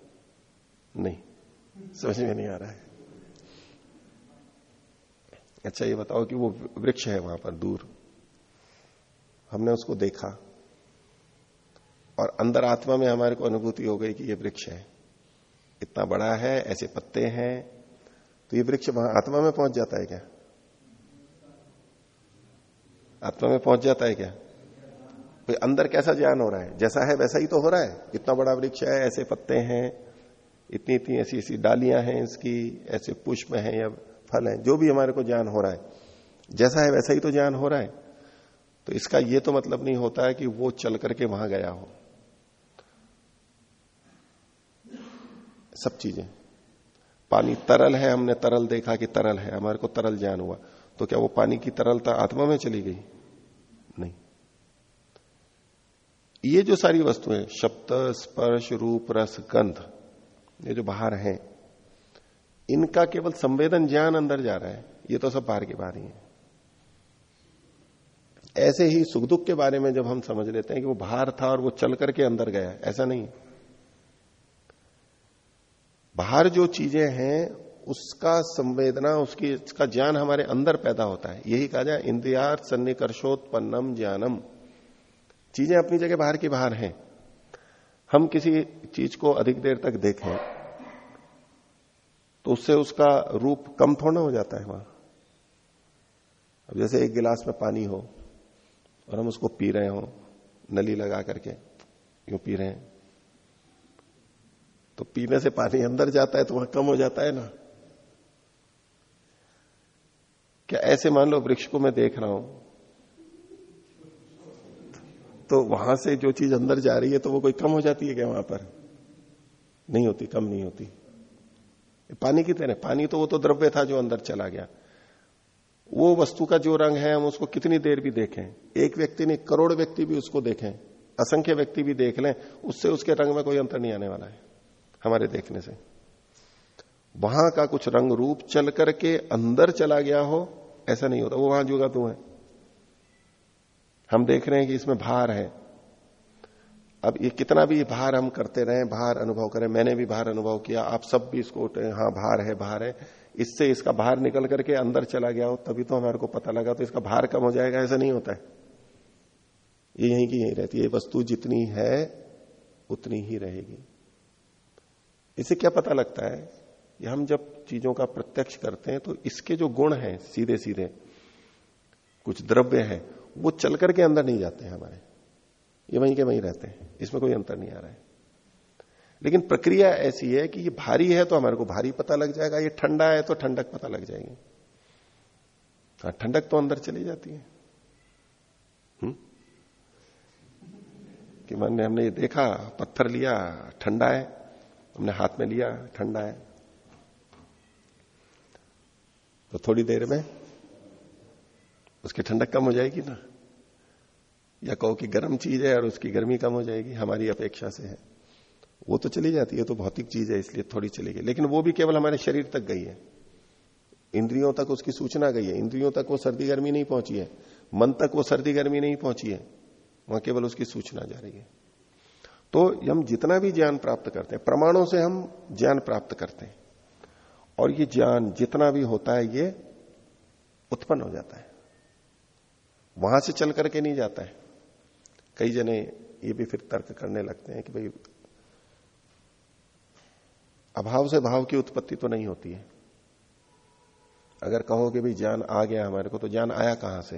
नहीं, समझ में नहीं आ रहा है। अच्छा ये बताओ कि वो वृक्ष है वहाँ पर, दूर। हमने उसको देखा, और अंदर आत्मा में हमारे को अनुभूति हो गई कि ये वृक्ष है। इतना बड़ा है, ऐसे पत्ते हैं। तो ये वृक्ष वहाँ आत्मा में पहुँच जाता है क्या? आत्मा में पहुँच जाता है क्या? भाई, अंदर कैसा ज्ञान हो रहा है? जैसा है वैसा ही तो हो रहा है। इतना बड़ा वृक्ष है, ऐसे पत्ते हैं, इतनी इतनी ऐसी ऐसी डालियाँ हैं इसकी, ऐसे पुष्प हैं या फल हैं, जो भी हमारे को ज्ञान हो रहा है। जैसा है वैसा ही तो ज्ञान हो रहा है। तो इसका ये तो मतलब नहीं होता है कि वो चल करके वहाँ गया हो। सब चीज़ें। पानी तरल है, हमने तरल देखा कि तरल है, हमारे को तरल ज्ञान हुआ। तो क्या वो पानी की तरलता आत्मा में चली गई? नहीं। ये जो सारी वस्तुएँ, शब्द, स्पर्श, रूप, रस, गंध, ये जो बाहर हैं, इनका केवल संवेदन ज्ञान अंदर जा रहा है। ये तो सब बाहर के बाहर ही है। ऐसे ही सुख दुख के बारे में जब हम समझ लेते हैं कि वो बाहर था और वो चल करके अंदर गया, ऐसा नहीं। बाहर जो चीज़ें हैं, उसका संवेदना, उसकी इसका ज्ञान हमारे अंदर पैदा होता है। यही कहा जाए इंद्रियार सन्निकर्षोत्पन्नम ज्ञानम। चीज़ें अपनी जगह बाहर की बाहर हैं। हम किसी चीज़ को अधिक देर तक देखें तो उससे उसका रूप कम थोड़ा हो जाता है वहाँ। अब जैसे एक गिलास में पानी हो, और हम उसको पी रहे हो, नली लगा करके, यूँ पी रहे हैं। तो पीने से पानी अंदर जाता है तो वहाँ कम हो जाता है ना? क्या ऐसे मान लो वृक्ष को मैं देख रहा हूँ तो वहाँ से जो चीज़ अंदर जा रही है तो वो कोई कम हो जाती है क्या वहाँ पर? नहीं होती, कम नहीं होती। पानी की तरह, पानी तो वो तो द्रव्य था जो अंदर चला गया। वो वस्तु का जो रंग है, हम उसको कितनी देर भी देखें। एक व्यक्ति नहीं, करोड़ व्यक्ति भी उसको देखें। असंख्य व्यक्ति भी देख लें, उससे उसके रंग में कोई अंतर नहीं आने वाला है। हमारे देखने से। वहाँ का कुछ रंग रूप चल करके अंदर चला गया हो, ऐसा नहीं होता। वो वहाँ जुगा तू है। हम देख रहे हैं कि इसमें भार है। अब ये कितना भी भार हम करते रहे, भार अनुभव करें। मैंने भी भार अनुभव किया, आप सब भी इसको उठे हाँ भार है भार है। इससे इसका भार निकल करके अंदर चला गया हो, तभी तो हमारे को पता लगा तो इसका भार कम हो जाएगा, ऐसा नहीं होता है। ये यहीं की यही रहती है। वस्तु जितनी है, उतनी ही रहेगी। इसे क्या पता लगता है कि हम जब चीज़ों का प्रत्यक्ष करते हैं तो इसके जो गुण हैं सीधे सीधे कुछ द्रव्य है, वो चल करके अंदर नहीं जाते हैं हमारे। ये वहीं के वहीं रहते हैं, इसमें कोई अंतर नहीं आ रहा है। लेकिन प्रक्रिया ऐसी है कि ये भारी है तो हमारे को भारी पता लग जाएगा, ये ठंडा है तो ठंडक पता लग जाएगी। हाँ ठंडक तो अंदर चली जाती है। हुँ? कि मन हमने ये देखा, पत्थर लिया, ठंडा है। हमने हाथ में लिया, ठंडा है। तो थोड़ी देर में उसकी ठंडक कम हो जाएगी ना? या कहो कि गर्म चीज़ है और उसकी गर्मी कम हो जाएगी, हमारी अपेक्षा से है। वो तो चली जाती है तो भौतिक चीज़ है, इसलिए थोड़ी चली गई। लेकिन वो भी केवल हमारे शरीर तक गई है। इंद्रियों तक उसकी सूचना गई है। इंद्रियों तक वो सर्दी गर्मी नहीं पहुँची है। मन तक वो सर्दी गर्मी नहीं पहुँची है। वहाँ केवल उसकी सूचना जा रही है। तो हम जितना भी ज्ञान प्राप्त करते हैं, प्रमाणों से हम ज्ञान प्राप्त करते हैं। और ये ज्ञान जितना भी होता है, ये उत्पन्न हो जाता है। वहाँ से चल करके नहीं जाता है। कई जने ये भी फिर तर्क करने लगते हैं कि भाई, अभाव से भाव की उत्पत्ति तो नहीं होती है। अगर कहो कि भाई, ज्ञान आ गया हमारे को तो ज्ञान आया कहाँ से?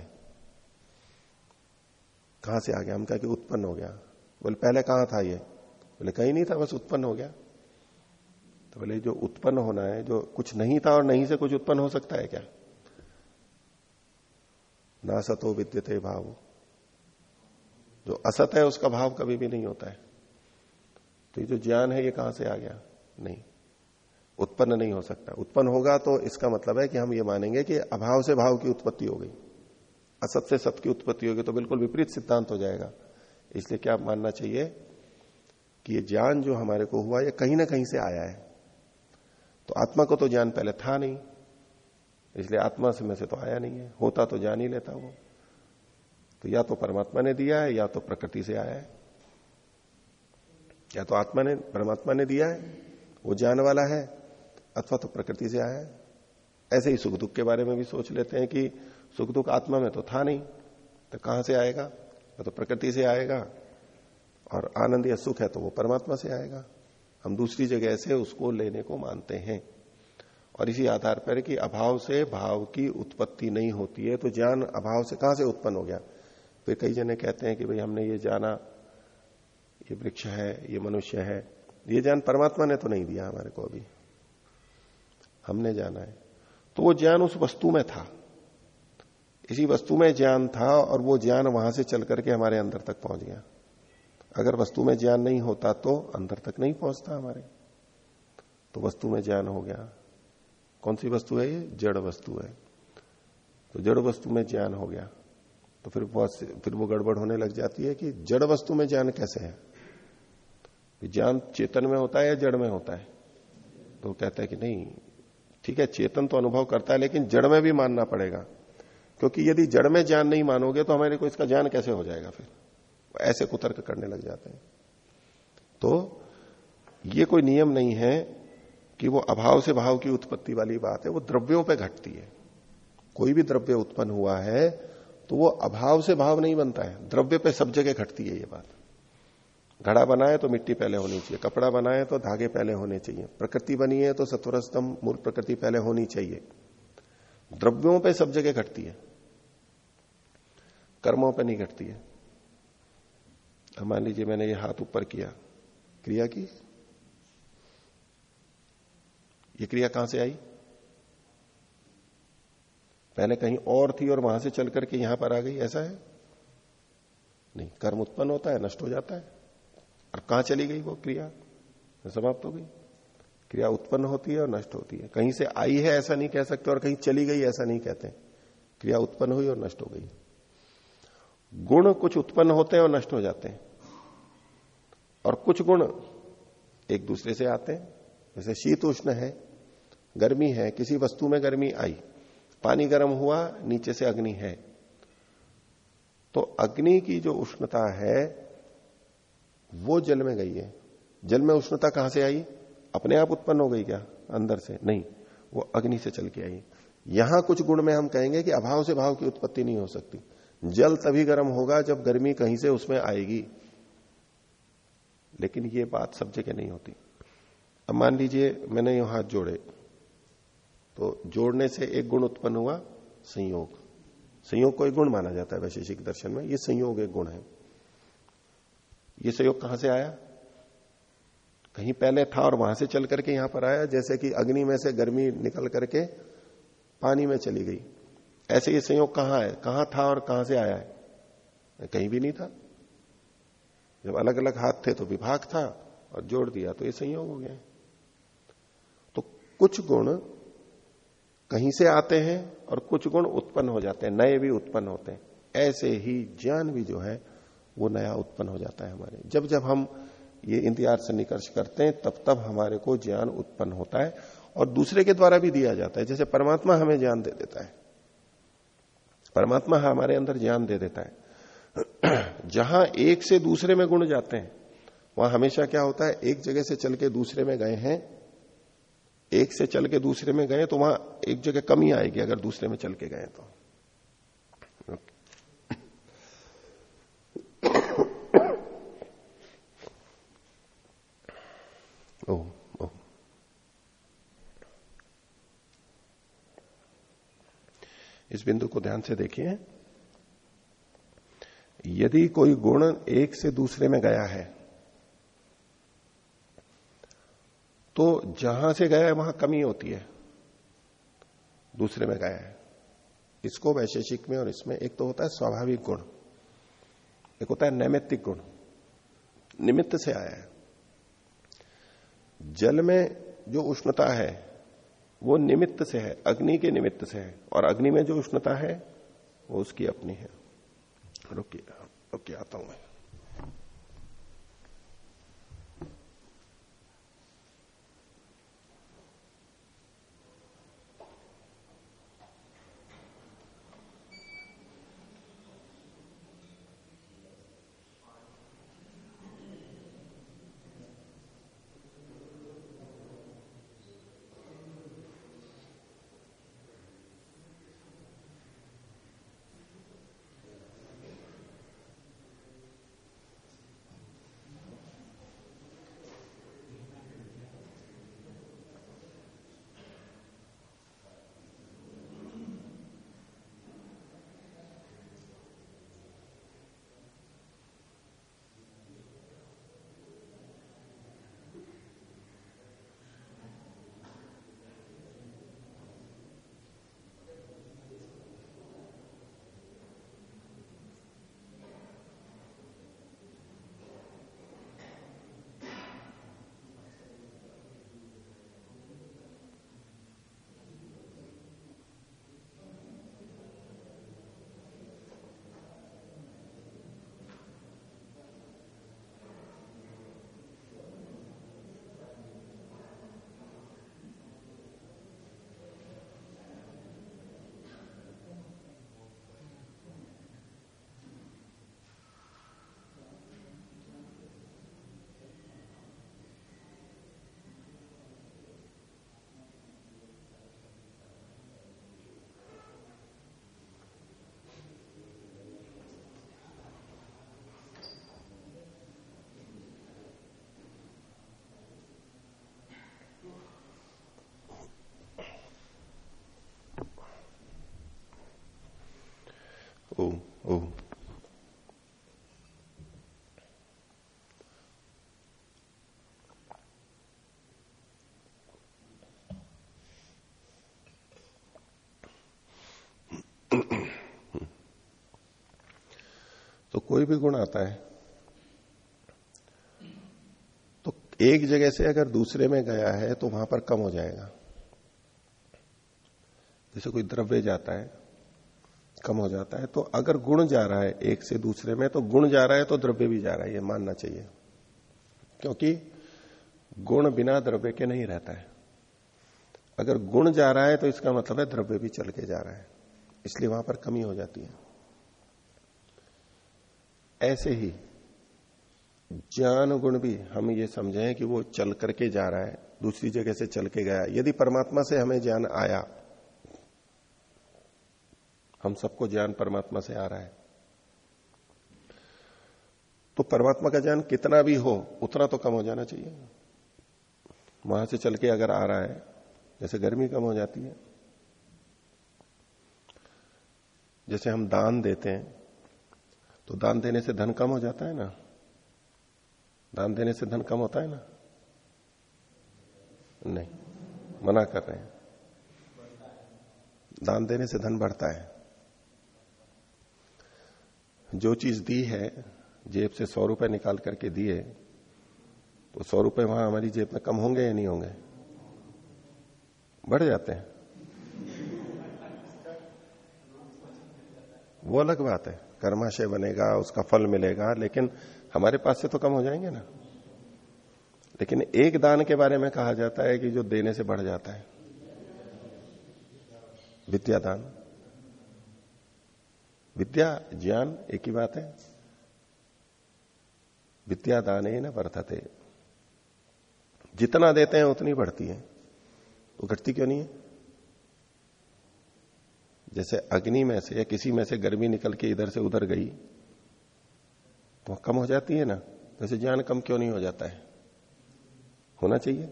कहाँ से आ गया? हम कहा कि उत्पन्न हो गया। बोले, पहले कहाँ था ये? बोले, कहीं नहीं था, बस उत्पन्न हो गया। तो बोले, जो उत्पन्न होना है, जो कुछ नहीं था और नहीं से कुछ उत्पन्न हो सकता है क्या? ना सतो विद्यते भाव। जो असत है, उसका भाव कभी भी नहीं होता है। तो ये जो ज्ञान है, ये कहाँ से आ गया? नहीं, उत्पन्न नहीं हो सकता। उत्पन्न होगा तो इसका मतलब है कि हम ये मानेंगे कि अभाव से भाव की उत्पत्ति हो गई। असत से सत की उत्पत्ति होगी तो बिल्कुल विपरीत सिद्धांत हो जाएगा। इसलिए क्या मानना चाहिए कि ये ज्ञान जो हमारे को हुआ, ये कहीं ना कहीं से आया है। तो आत्मा को तो ज्ञान पहले था नहीं, इसलिए आत्मा से में से तो आया नहीं है। होता तो जान ही लेता वो। तो या तो परमात्मा ने दिया है, या तो प्रकृति से आया है। या तो आत्मा ने, परमात्मा ने दिया है, वो ज्ञान वाला है, अथवा तो प्रकृति से आया है। ऐसे ही सुख दुख के बारे में भी सोच लेते हैं कि सुख दुख आत्मा में तो था नहीं तो कहाँ से आएगा? तो प्रकृति से आएगा और आनंद या सुख है तो वो परमात्मा से आएगा। हम दूसरी जगह से उसको लेने को मानते हैं। और इसी आधार पर कि अभाव से भाव की उत्पत्ति नहीं होती है तो ज्ञान अभाव से कहाँ से उत्पन्न हो गया? फिर कई जने कहते हैं कि भाई हमने ये जाना, ये वृक्ष है, ये मनुष्य है, ये ज्ञान परमात्मा ने तो नहीं दिया हमारे को अभी। हमने जाना है। तो वो ज्ञान उस वस्तु में था। इसी वस्तु में ज्ञान था और वो ज्ञान वहाँ से चल करके हमारे अंदर तक पहुँच गया। अगर वस्तु में ज्ञान नहीं होता तो अंदर तक नहीं पहुँचता हमारे। तो वस्तु में ज्ञान हो गया। कौन सी वस्तु है ये? जड़ वस्तु है। तो जड़ वस्तु में ज्ञान हो गया। तो फिर बहुत फिर वो गड़बड़ होने लग जाती है कि जड़ वस्तु में ज्ञान कैसे है? ज्ञान चेतन में होता है या जड़ में होता है? तो कहता है कि नहीं, ठीक है, चेतन तो अनुभव करता है, लेकिन जड़ में भी मानना पड़ेगा। क्योंकि यदि जड़ में ज्ञान नहीं मानोगे तो हमारे को इसका ज्ञान कैसे हो जाएगा फिर? ऐसे कुतर्क करने लग जाते हैं। तो ये कोई नियम नहीं है कि वो अभाव से भाव की उत्पत्ति वाली बात है, वो द्रव्यों पे घटती है। कोई भी द्रव्य उत्पन्न हुआ है तो वो अभाव से भाव नहीं बनता है। द्रव्य पे सब जगह घटती है ये बात। घड़ा बनाए तो मिट्टी पहले होनी चाहिए, कपड़ा बनाए तो धागे पहले होने चाहिए, प्रकृति बनी है तो सत्वर स्तंभ मूल प्रकृति पहले होनी चाहिए। द्रव्यों पे सब जगह घटती है। कर्मों पर नहीं घटती है। अब मान लीजिए मैंने ये हाथ ऊपर किया। क्रिया की? ये क्रिया कहाँ से आई? पहले कहीं और थी और वहाँ से चल करके यहाँ पर आ गई, ऐसा है? नहीं, कर्म उत्पन्न होता है, नष्ट हो जाता है। और कहाँ चली गई वो क्रिया? समाप्त हो गई। क्रिया उत्पन्न होती है और नष्ट होती है। कहीं से आई है ऐसा नहीं कह सकते और कहीं चली गई ऐसा नहीं कहते। क्रिया उत्पन्न हुई और नष्ट हो गई। गुण कुछ उत्पन्न होते हैं और नष्ट हो जाते हैं। और कुछ गुण एक दूसरे से आते हैं। जैसे शीत उष्ण है, गर्मी है, किसी वस्तु में गर्मी आई, पानी गर्म हुआ, नीचे से अग्नि है। तो अग्नि की जो उष्णता है, वो जल में गई है। जल में उष्णता कहाँ से आई? अपने आप उत्पन्न हो गई क्या? अंदर से। नहीं, वो अग्नि से चल के आई। यहाँ कुछ गुण में हम कहेंगे कि अभाव से भाव की उत्पत्ति नहीं हो सकती। जल तभी गर्म होगा जब गर्मी कहीं से उसमें आएगी। लेकिन ये बात सब जगह नहीं होती। अब मान लीजिए मैंने यहाँ हाथ जोड़े तो जोड़ने से एक गुण उत्पन्न हुआ, संयोग। संयोग को एक गुण माना जाता है वैशेषिक दर्शन में। ये संयोग एक गुण है। ये संयोग कहाँ से आया? कहीं पहले था और वहाँ से चल करके यहाँ पर आया, जैसे कि अग्नि में से गर्मी निकल करके पानी में चली गई। ऐसे ये संयोग कहाँ है? कहाँ था और कहाँ से आया है? कहीं भी नहीं था। जब अलग अलग हाथ थे तो विभाग था और जोड़ दिया तो ये संयोग हो गया। तो कुछ गुण कहीं से आते हैं और कुछ गुण उत्पन्न हो जाते हैं, नए भी उत्पन्न होते हैं। ऐसे ही ज्ञान भी जो है, वो नया उत्पन्न हो जाता है हमारे। जब जब हम ये इंतज़ार से निकर्ष करते हैं, तब तब हमारे को ज्ञान उत्पन्न होता है और दूसरे के द्वारा भी दिया जाता है। जैसे परमात्मा हमें ज्ञान दे देता है। परमात्मा हमारे अंदर ज्ञान दे देता है। [clears throat] जहाँ एक से दूसरे में गुण जाते हैं वहाँ हमेशा क्या होता है एक जगह से चल के दूसरे में गए हैं एक से चल के दूसरे में गए तो वहाँ एक जगह कमी आएगी अगर दूसरे में चल के गए तो। [clears throat] ओ, इस बिंदु को ध्यान से देखिए। यदि कोई गुण एक से दूसरे में गया है तो जहाँ से गया है, वहाँ कमी होती है। दूसरे में गया है। इसको वैशेषिक में और इसमें एक तो होता है स्वाभाविक गुण, एक होता है नैमित्तिक गुण। निमित्त से आया है। जल में जो उष्णता है वो निमित्त से है, अग्नि के निमित्त से है। और अग्नि में जो उष्णता है, वो उसकी अपनी है। रुकिए रुकिए, आता हूँ मैं। कोई भी गुण आता है। तो एक जगह से अगर दूसरे में गया है तो वहाँ पर कम हो जाएगा। जैसे कोई द्रव्य जाता है, कम हो जाता है तो अगर गुण जा रहा है एक से दूसरे में तो गुण जा रहा है तो द्रव्य भी जा रहा है, ये मानना चाहिए। क्योंकि गुण बिना द्रव्य के नहीं रहता है। अगर गुण जा रहा है तो इसका मतलब है द्रव्य भी चल के जा रहा है, इसलिए वहाँ पर कमी हो जाती है। ऐसे ही ज्ञान गुण भी हम ये समझें कि वो चल करके जा रहा है, दूसरी जगह से चल के गया। यदि परमात्मा से हमें ज्ञान आया, हम सबको ज्ञान परमात्मा से आ रहा है। तो परमात्मा का ज्ञान कितना भी हो, उतना तो कम हो जाना चाहिए। वहाँ से चल के अगर आ रहा है, जैसे गर्मी कम हो जाती है, जैसे हम दान देते हैं तो दान देने से धन कम हो जाता है ना? दान देने से धन कम होता है ना? नहीं, मना कर रहे हैं। दान देने से धन बढ़ता है। जो चीज़ दी है, जेब से सौ रुपए निकाल करके दिए तो सौ रुपए वहाँ हमारी जेब में कम होंगे या नहीं होंगे? बढ़ जाते हैं। वो अलग बात है। कर्माशय बनेगा, उसका फल मिलेगा, लेकिन हमारे पास से तो कम हो जाएँगे ना। लेकिन एक दान के बारे में कहा जाता है कि जो देने से बढ़ जाता है। विद्यादान विद्या, ज्ञान एक ही बात है। विद्यादान ही ना वर्धते। जितना देते हैं उतनी बढ़ती है। तो घटती क्यों नहीं है? जैसे अग्नि में से या किसी में से गर्मी निकल के इधर से उधर गई तो कम हो जाती है ना? वैसे ज्ञान कम क्यों नहीं हो जाता है? होना चाहिए।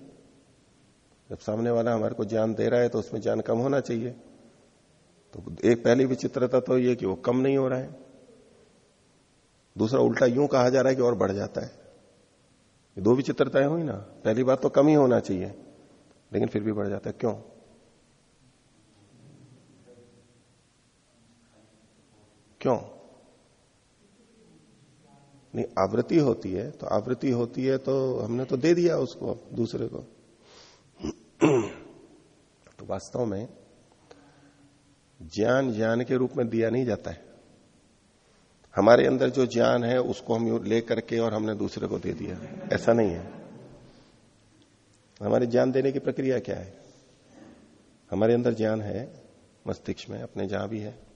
जब सामने वाला हमारे को ज्ञान दे रहा है तो उसमें ज्ञान कम होना चाहिए। तो एक पहली विचित्रता तो ये कि वो कम नहीं हो रहा है। दूसरा उल्टा यूँ कहा जा रहा है कि और बढ़ जाता है। दो विचित्रताएँ हुई ना? पहली बात तो कम ही होना चाहिए, लेकिन फिर भी बढ़ जाता है। क्यों? क्यों? नहीं, आवृत्ति होती है तो आवृत्ति होती है तो हमने तो दे दिया उसको दूसरे को। तो वास्तव में ज्ञान ज्ञान के रूप में दिया नहीं जाता है। हमारे अंदर जो ज्ञान है उसको हम ले करके और हमने दूसरे को दे दिया। ऐसा नहीं है। हमारे ज्ञान देने की प्रक्रिया क्या है? हमारे अंदर ज्ञान है, मस्तिष्क में अपने जहाँ भी है।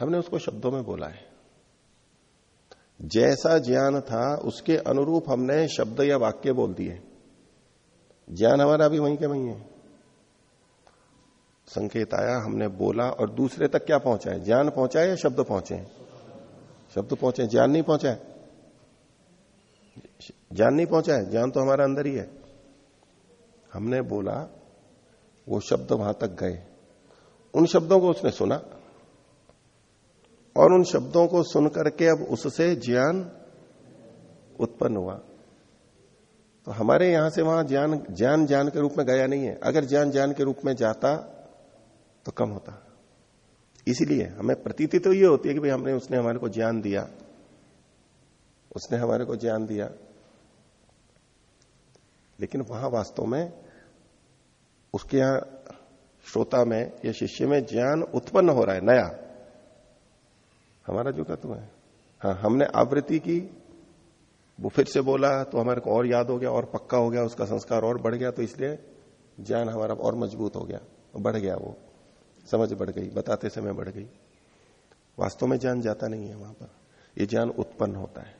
हमने उसको शब्दों में बोला है। जैसा ज्ञान था, उसके अनुरूप हमने शब्द या वाक्य बोल दिए। ज्ञान हमारा भी वहीं के वहीं है। संकेत आया, हमने बोला और दूसरे तक क्या पहुँचा है ज्ञान पहुँचा है या शब्द पहुँचे? शब्द पहुँचे, ज्ञान नहीं पहुँचा है। ज्ञान नहीं पहुँचा है, ज्ञान तो हमारा अंदर ही है। हमने बोला, वो शब्द वहाँ तक गए। उन शब्दों को उसने सुना। और उन शब्दों को सुन करके अब उससे ज्ञान उत्पन्न हुआ। तो हमारे यहाँ से वहाँ ज्ञान ज्ञान ज्ञान के रूप में गया नहीं है। अगर ज्ञान ज्ञान के रूप में जाता तो कम होता। इसीलिए हमें प्रतीति तो ये होती है कि भाई हमने, उसने हमारे को ज्ञान दिया। उसने हमारे को ज्ञान दिया। लेकिन वहाँ वास्तव में उसके यहाँ श्रोता में या शिष्य में ज्ञान उत्पन्न हो रहा है, नया। हमारा जो तत्व है। हाँ हमने आवृत्ति की, वो फिर से बोला तो हमारे को और याद हो गया, और पक्का हो गया, उसका संस्कार और बढ़ गया तो इसलिए ज्ञान हमारा और मज़बूत हो गया बढ़ गया वो। समझ बढ़ गई, बताते समय बढ़ गई। वास्तव में ज्ञान जाता नहीं है वहाँ पर। ये ज्ञान उत्पन्न होता है।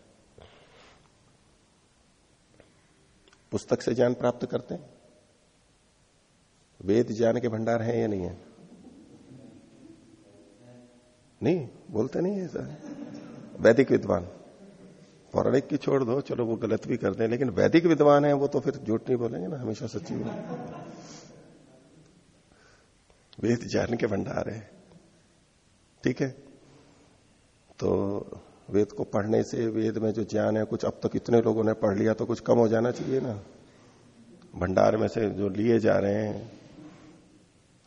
पुस्तक से ज्ञान प्राप्त करते हैं? वेद ज्ञान के भंडार हैं या नहीं है? नहीं, बोलते नहीं है सर वैदिक विद्वान। पौराणिक की छोड़ दो, चलो वो गलत भी करते हैं लेकिन वैदिक विद्वान है, वो तो फिर झूठ नहीं बोलेंगे ना, हमेशा सच्ची वेद ज्ञान के भंडार है। ठीक है? तो वेद को पढ़ने से, वेद में जो ज्ञान है, कुछ अब तक इतने लोगों ने पढ़ लिया तो कुछ कम हो जाना चाहिए ना। भंडार में से जो लिए जा रहे हैं,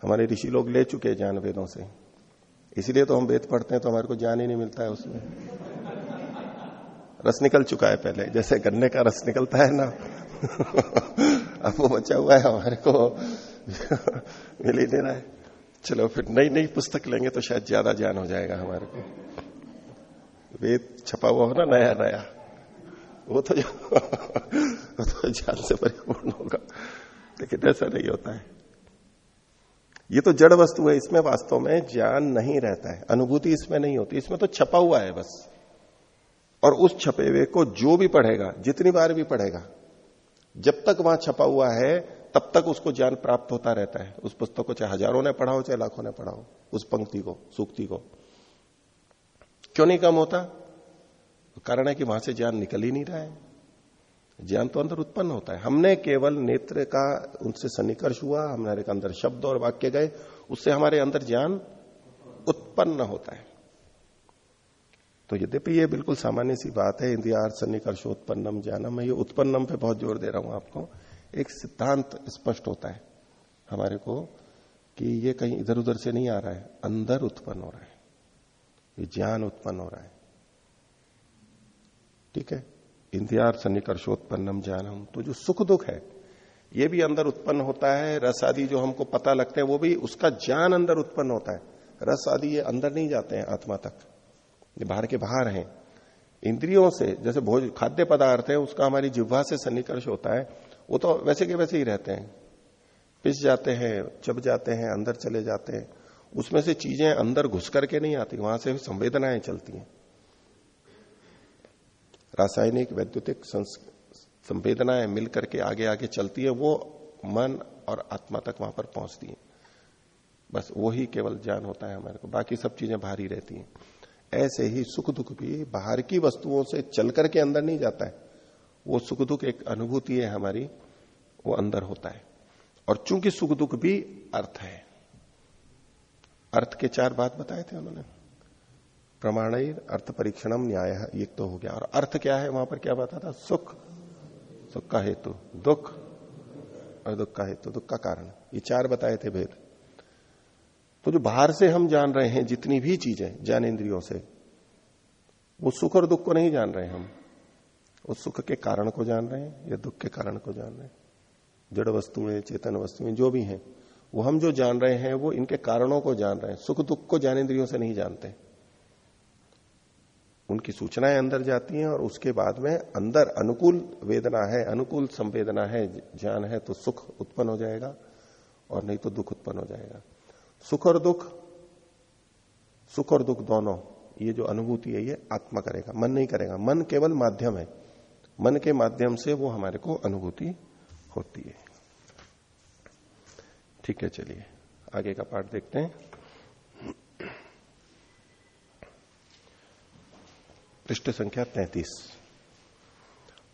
हमारे ऋषि लोग ले चुके हैं ज्ञान वेदों से। इसलिए तो हम वेद पढ़ते हैं तो हमारे को ज्ञान ही नहीं मिलता है उसमें। रस निकल चुका है पहले, जैसे गन्ने का रस निकलता है ना। [laughs] अब वो बचा हुआ है, हमारे को [laughs] मिल ही नहीं रहा है। चलो फिर नई नई पुस्तक लेंगे तो शायद ज़्यादा ज्ञान हो जाएगा हमारे को। वेद छपा हुआ हो ना नया नया? वो तो [laughs] वो तो ज्ञान से परिपूर्ण होगा। लेकिन ऐसा नहीं होता है। ये तो जड़ वस्तु है, इसमें वास्तव में ज्ञान नहीं रहता है, अनुभूति इसमें नहीं होती, इसमें तो छपा हुआ है बस। और उस छपे हुए को जो भी पढ़ेगा, जितनी बार भी पढ़ेगा, जब तक वहाँ छपा हुआ है, तब तक उसको ज्ञान प्राप्त होता रहता है। उस पुस्तक को चाहे हज़ारों ने पढ़ा हो, चाहे लाखों ने पढ़ा हो, उस पंक्ति को, सूक्ति को। क्यों नहीं कम होता? कारण है कि वहाँ से ज्ञान निकल ही नहीं रहा है। ज्ञान तो अंदर उत्पन्न होता है। हमने केवल नेत्र का उनसे सन्निकर्ष हुआ हमारे अंदर शब्द और वाक्य गए, उससे हमारे अंदर ज्ञान उत्पन्न होता है। तो यद्यपि ये बिल्कुल सामान्य सी बात है इंद्रियार सन्निकर्षोत्पन्नम ज्ञानम, मैं ये उत्पन्नम पे बहुत ज़ोर दे रहा हूँ आपको, एक सिद्धांत स्पष्ट होता है हमारे को कि ये कहीं इधर उधर से नहीं आ रहा है, अंदर उत्पन्न हो रहा है। ये ज्ञान उत्पन्न हो रहा है। ठीक है? इंद्रियार सन्निकर्षोत्पन्नम ज्ञानम तो जो सुख दुख है, ये भी अंदर उत्पन्न होता है, रस आदि जो हमको पता लगते हैं, वो भी उसका ज्ञान अंदर उत्पन्न होता है। रस आदि ये अंदर नहीं जाते हैं आत्मा तक। ये बाहर के बाहर हैं। इंद्रियों से, जैसे भोज, खाद्य पदार्थ है, उसका हमारी जिह्वा से सन्निकर्ष होता है। वो तो वैसे के वैसे ही रहते हैं। पिस जाते हैं, चब जाते हैं, अंदर चले जाते हैं। उसमें से चीज़ें अंदर घुस करके नहीं आती, वहाँ से संवेदनाएँ चलती हैं। रासायनिक, वैद्युतिक संवेदनाएँ मिल करके आगे आगे चलती है, वो मन और आत्मा तक वहाँ पर पहुँचती है। बस वही केवल ज्ञान होता है हमारे को, बाकी सब चीज़ें बाहर रहती हैं। ऐसे ही सुख दुख भी बाहर की वस्तुओं से चल करके अंदर नहीं जाता है। वो सुख दुख एक अनुभूति है हमारी, वो अंदर होता है। और चूँकि सुख दुख भी अर्थ है, अर्थ के चार बात बताए थे उन्होंने। प्रमाण अर्थ परीक्षणम न्याय ये तो हो गया। और अर्थ क्या है? वहाँ पर क्या बता था? सुख। सुख का हेतु। दुख। और दुख का हेतु। दुख का कारण। ये चार बताए थे भेद। तो जो बाहर से हम जान रहे हैं जितनी भी चीज़ें ज्ञान इंद्रियों से, वो सुख और दुख को नहीं जान रहे हम। उस सुख के कारण को जान रहे हैं या दुख के कारण को जान रहे हैं? जड़ वस्तुएँ, चेतन वस्तुएँ जो भी हैं, वो हम जो जान रहे हैं, वो इनके कारणों को जान रहे हैं। सुख दुख को ज्ञान इंद्रियों से नहीं जानते। उनकी सूचनाएँ अंदर जाती हैं और उसके बाद में अंदर अनुकूल वेदना है, अनुकूल संवेदना है, ज्ञान है तो सुख उत्पन्न हो जाएगा और नहीं तो दुख उत्पन्न हो जाएगा। सुख और दुख, सुख और दुख दोनों, ये जो अनुभूति है, ये आत्मा करेगा, मन नहीं करेगा। मन केवल माध्यम है। मन के माध्यम से वो हमारे को अनुभूति होती है। ठीक है, चलिए, आगे का पाठ देखते हैं। पृष्ठ संख्या तैतीस।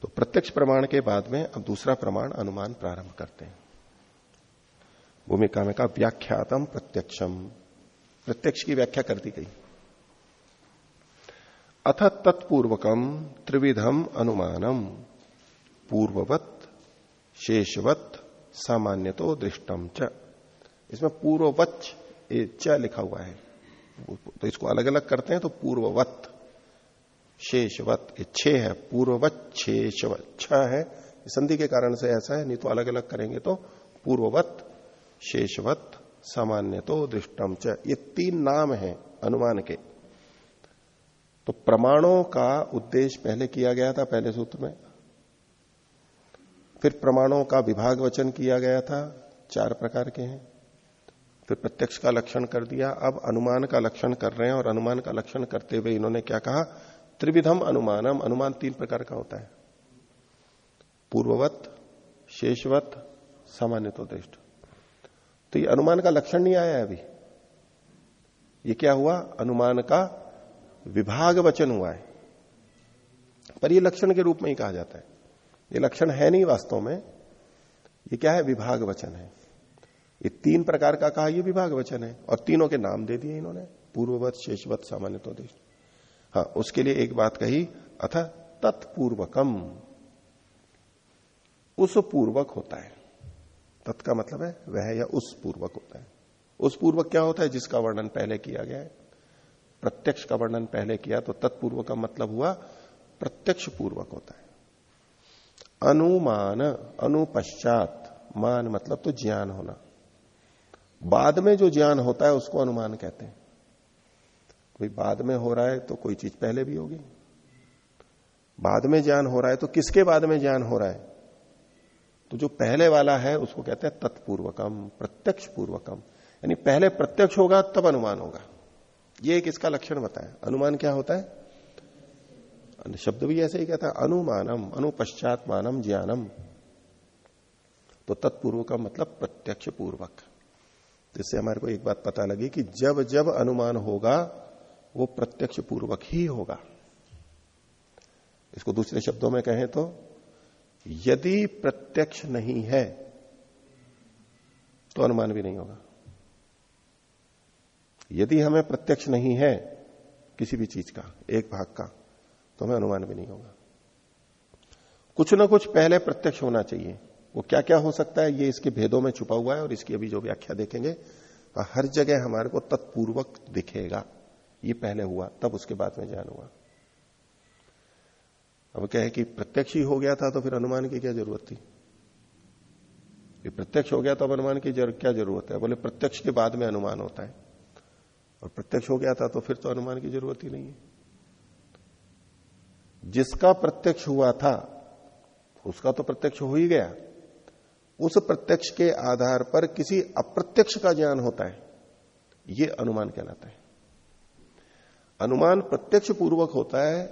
तो प्रत्यक्ष प्रमाण के बाद में अब दूसरा प्रमाण अनुमान प्रारंभ करते हैं। भूमिका में कहा, व्याख्यातम प्रत्यक्षम। प्रत्यक्ष की व्याख्या कर दी गई। अथ तत्पूर्वकम त्रिविधम अनुमानम। पूर्ववत, शेषवत सामान्य तो दृष्टम च। इसमें पूर्ववत च लिखा हुआ है। तो इसको अलग अलग करते हैं तो पूर्ववत। शेषवत छे है, पूर्ववत शेषवत। छ है, संधि के कारण से ऐसा है, नहीं तो अलग अलग करेंगे तो पूर्ववत, शेषवत सामान्य तो दृष्टम च। ये तीन नाम है अनुमान के। तो प्रमाणों का उद्देश्य पहले किया गया था, पहले सूत्र में। फिर प्रमाणों का विभाग वचन किया गया था, चार प्रकार के हैं। फिर प्रत्यक्ष का लक्षण कर दिया। अब अनुमान का लक्षण कर रहे हैं और अनुमान का लक्षण करते हुए इन्होंने क्या कहा? त्रिविधम अनुमानम, अनुमान तीन प्रकार का होता है। पूर्ववत, शेषवत सामान्य तो ये अनुमान का लक्षण नहीं आया अभी। ये क्या हुआ? अनुमान का विभाग वचन हुआ है। पर ये लक्षण के रूप में ही कहा जाता है। ये लक्षण है नहीं वास्तव में। ये क्या है? विभाग वचन है। ये तीन प्रकार का कहा, ये विभाग वचन है। और तीनों के नाम दे दिए इन्होंने। पूर्ववत, शेषवत सामान्य देश हाँ उसके लिए एक बात कही, अथ तत्पूर्वकम। उस पूर्वक होता है। तत् का मतलब है वह या उस पूर्वक होता है। उस पूर्वक क्या होता है? जिसका वर्णन पहले किया गया है। प्रत्यक्ष का वर्णन पहले किया तो तत्पूर्व का मतलब हुआ प्रत्यक्ष पूर्वक होता है। अनुमान, अनुपश्चात, मान मतलब तो ज्ञान होना। बाद में जो ज्ञान होता है, उसको अनुमान कहते हैं। कोई बाद में हो रहा है तो कोई चीज़ पहले भी होगी। बाद में ज्ञान हो रहा है तो किसके बाद में ज्ञान हो रहा है? तो जो पहले वाला है, उसको कहते हैं तत्पूर्वकम प्रत्यक्ष पूर्वकम यानी पहले प्रत्यक्ष होगा, तब अनुमान होगा। ये एक इसका लक्षण बताया। अनुमान क्या होता है? शब्द भी ऐसे ही कहता है, अनुमानम अनुपश्चात मानम ज्ञानम। तो तत्पूर्व का मतलब प्रत्यक्ष पूर्वक जिससे हमारे को एक बात पता लगी कि जब जब अनुमान होगा वो प्रत्यक्ष पूर्वक ही होगा। इसको दूसरे शब्दों में कहें तो यदि प्रत्यक्ष नहीं है तो अनुमान भी नहीं होगा। यदि हमें प्रत्यक्ष नहीं है किसी भी चीज़ का, एक भाग का तो हमें अनुमान भी नहीं होगा। कुछ ना कुछ पहले प्रत्यक्ष होना चाहिए। वो क्या क्या हो सकता है, ये इसके भेदों में छुपा हुआ है और इसकी अभी जो व्याख्या देखेंगे तो हर जगह हमारे को तत्पूर्वक दिखेगा। ये पहले हुआ तब उसके बाद में ज्ञान हुआ। अब क्या है कि प्रत्यक्ष ही हो गया था तो फिर अनुमान की क्या ज़रूरत थी? ये प्रत्यक्ष हो गया तो अब अनुमान की जर, क्या ज़रूरत है? बोले प्रत्यक्ष के बाद में अनुमान होता है। और प्रत्यक्ष हो गया था तो फिर तो अनुमान की ज़रूरत ही नहीं है। जिसका प्रत्यक्ष हुआ था उसका तो प्रत्यक्ष हो ही गया। उस प्रत्यक्ष के आधार पर किसी अप्रत्यक्ष का ज्ञान होता है। यह अनुमान कहलाता है। अनुमान प्रत्यक्ष पूर्वक होता है,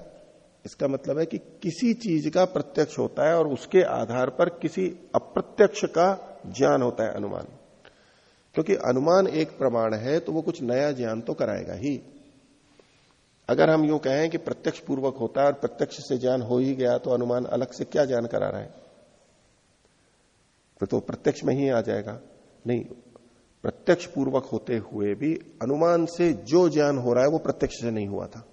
इसका मतलब है कि किसी चीज़ का प्रत्यक्ष होता है और उसके आधार पर किसी अप्रत्यक्ष का ज्ञान होता है अनुमान। क्योंकि अनुमान एक प्रमाण है तो वो कुछ नया ज्ञान तो कराएगा ही। अगर हम यूँ कहें कि प्रत्यक्ष पूर्वक होता है और प्रत्यक्ष से ज्ञान हो ही गया तो अनुमान अलग से क्या ज्ञान करा रहा है? फिर तो प्रत्यक्ष में ही आ जाएगा। नहीं प्रत्यक्ष पूर्वक होते हुए भी अनुमान से जो ज्ञान हो रहा है वो प्रत्यक्ष से नहीं हुआ था।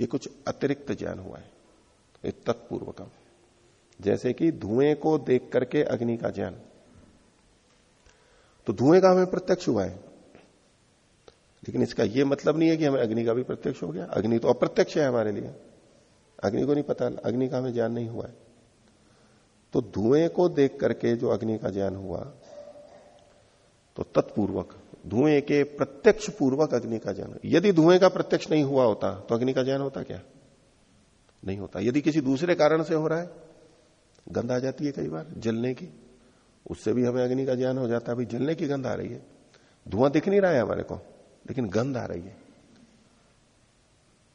ये कुछ अतिरिक्त ज्ञान हुआ है तत्पूर्वकम। जैसे कि धुएँ को देख करके अग्नि का ज्ञान। तो धुएँ का हमें प्रत्यक्ष हुआ है, लेकिन इसका यह मतलब नहीं है कि हमें अग्नि का भी प्रत्यक्ष हो गया। अग्नि तो अप्रत्यक्ष है हमारे लिए। अग्नि को नहीं पता, अग्नि का हमें ज्ञान नहीं हुआ है। तो धुएँ को देख करके जो अग्नि का ज्ञान हुआ तो तत्पूर्वक, धुएँ के प्रत्यक्ष पूर्वक अग्नि का ज्ञान यदि धुएँ का प्रत्यक्ष नहीं हुआ होता तो अग्नि का ज्ञान होता क्या? नहीं होता। यदि किसी दूसरे कारण से हो रहा है, गंध आ जाती है कई बार, जलने की। उससे भी हमें अग्नि का ज्ञान हो जाता है अभी जलने की गंध आ रही है। धुआँ दिख नहीं रहा है हमारे को, लेकिन गंध आ रही है।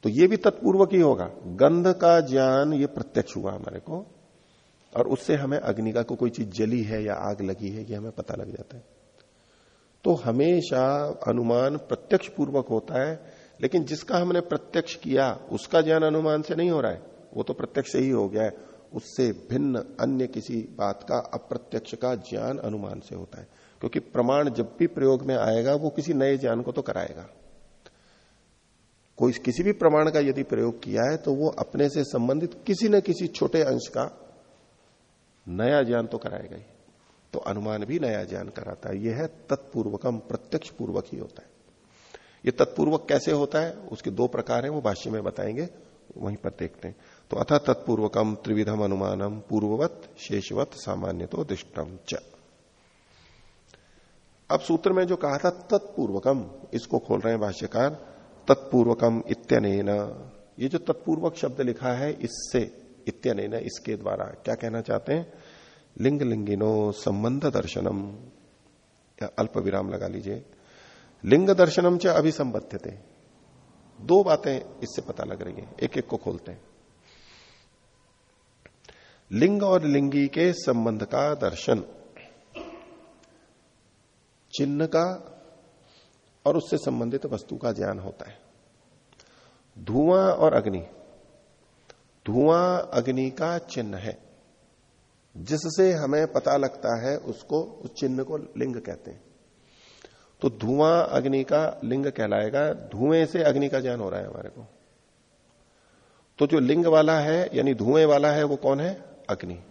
तो ये भी तत्पूर्वक ही होगा। गंध का ज्ञान ये प्रत्यक्ष हुआ हमारे को, और उससे हमें अग्नि का को कोई चीज़ जली है या आग लगी है ये हमें पता लग जाता है। तो हमेशा अनुमान प्रत्यक्ष पूर्वक होता है, लेकिन जिसका हमने प्रत्यक्ष किया, उसका ज्ञान अनुमान से नहीं हो रहा है। वो तो प्रत्यक्ष ही हो गया है। उससे भिन्न अन्य किसी बात का अप्रत्यक्ष का ज्ञान अनुमान से होता है। क्योंकि प्रमाण जब भी प्रयोग में आएगा, वो किसी नए ज्ञान को तो कराएगा। कोई किसी भी प्रमाण का यदि प्रयोग किया है तो वो अपने से संबंधित किसी न किसी छोटे अंश का नया ज्ञान तो कराएगा ही। तो अनुमान भी नया ज्ञान कराता है। यह है तत्पूर्वकम प्रत्यक्ष पूर्वक ही होता है। ये तत्पूर्वक कैसे होता है? उसके दो प्रकार हैं, वो भाष्य में बताएँगे, वहीं पर देखते हैं। तो अथा तत्पूर्वकम, त्रिविधम अनुमानम, पूर्ववत, शेषवत सामान्य तो दृष्टम च। अब सूत्र में जो कहा था, तत्पूर्वकम, इसको खोल रहे हैं भाष्यकार। तत्पूर्वकम इत्यन ये जो तत्पूर्वक शब्द लिखा है, इससे इत्यन इसके द्वारा, क्या कहना चाहते हैं? लिंग लिंगिनो संबंध दर्शनम। या अल्प विराम लगा लीजिए। लिंग दर्शनम च अभिसंबद्ध थे दो बातें इससे पता लग रही है। एक एक को खोलते हैं। लिंग और लिंगी के संबंध का दर्शन। चिन्ह का और उससे संबंधित वस्तु का ज्ञान होता है। धुआँ और अग्नि। धुआँ, अग्नि का चिन्ह है। जिससे हमें पता लगता है उसको, उस चिन्ह को लिंग कहते हैं। तो धुआँ अग्नि का लिंग कहलाएगा। धुएँ से अग्नि का ज्ञान हो रहा है हमारे को। तो जो लिंग वाला है, यानी धुएँ वाला है, वो कौन है? अग्नि।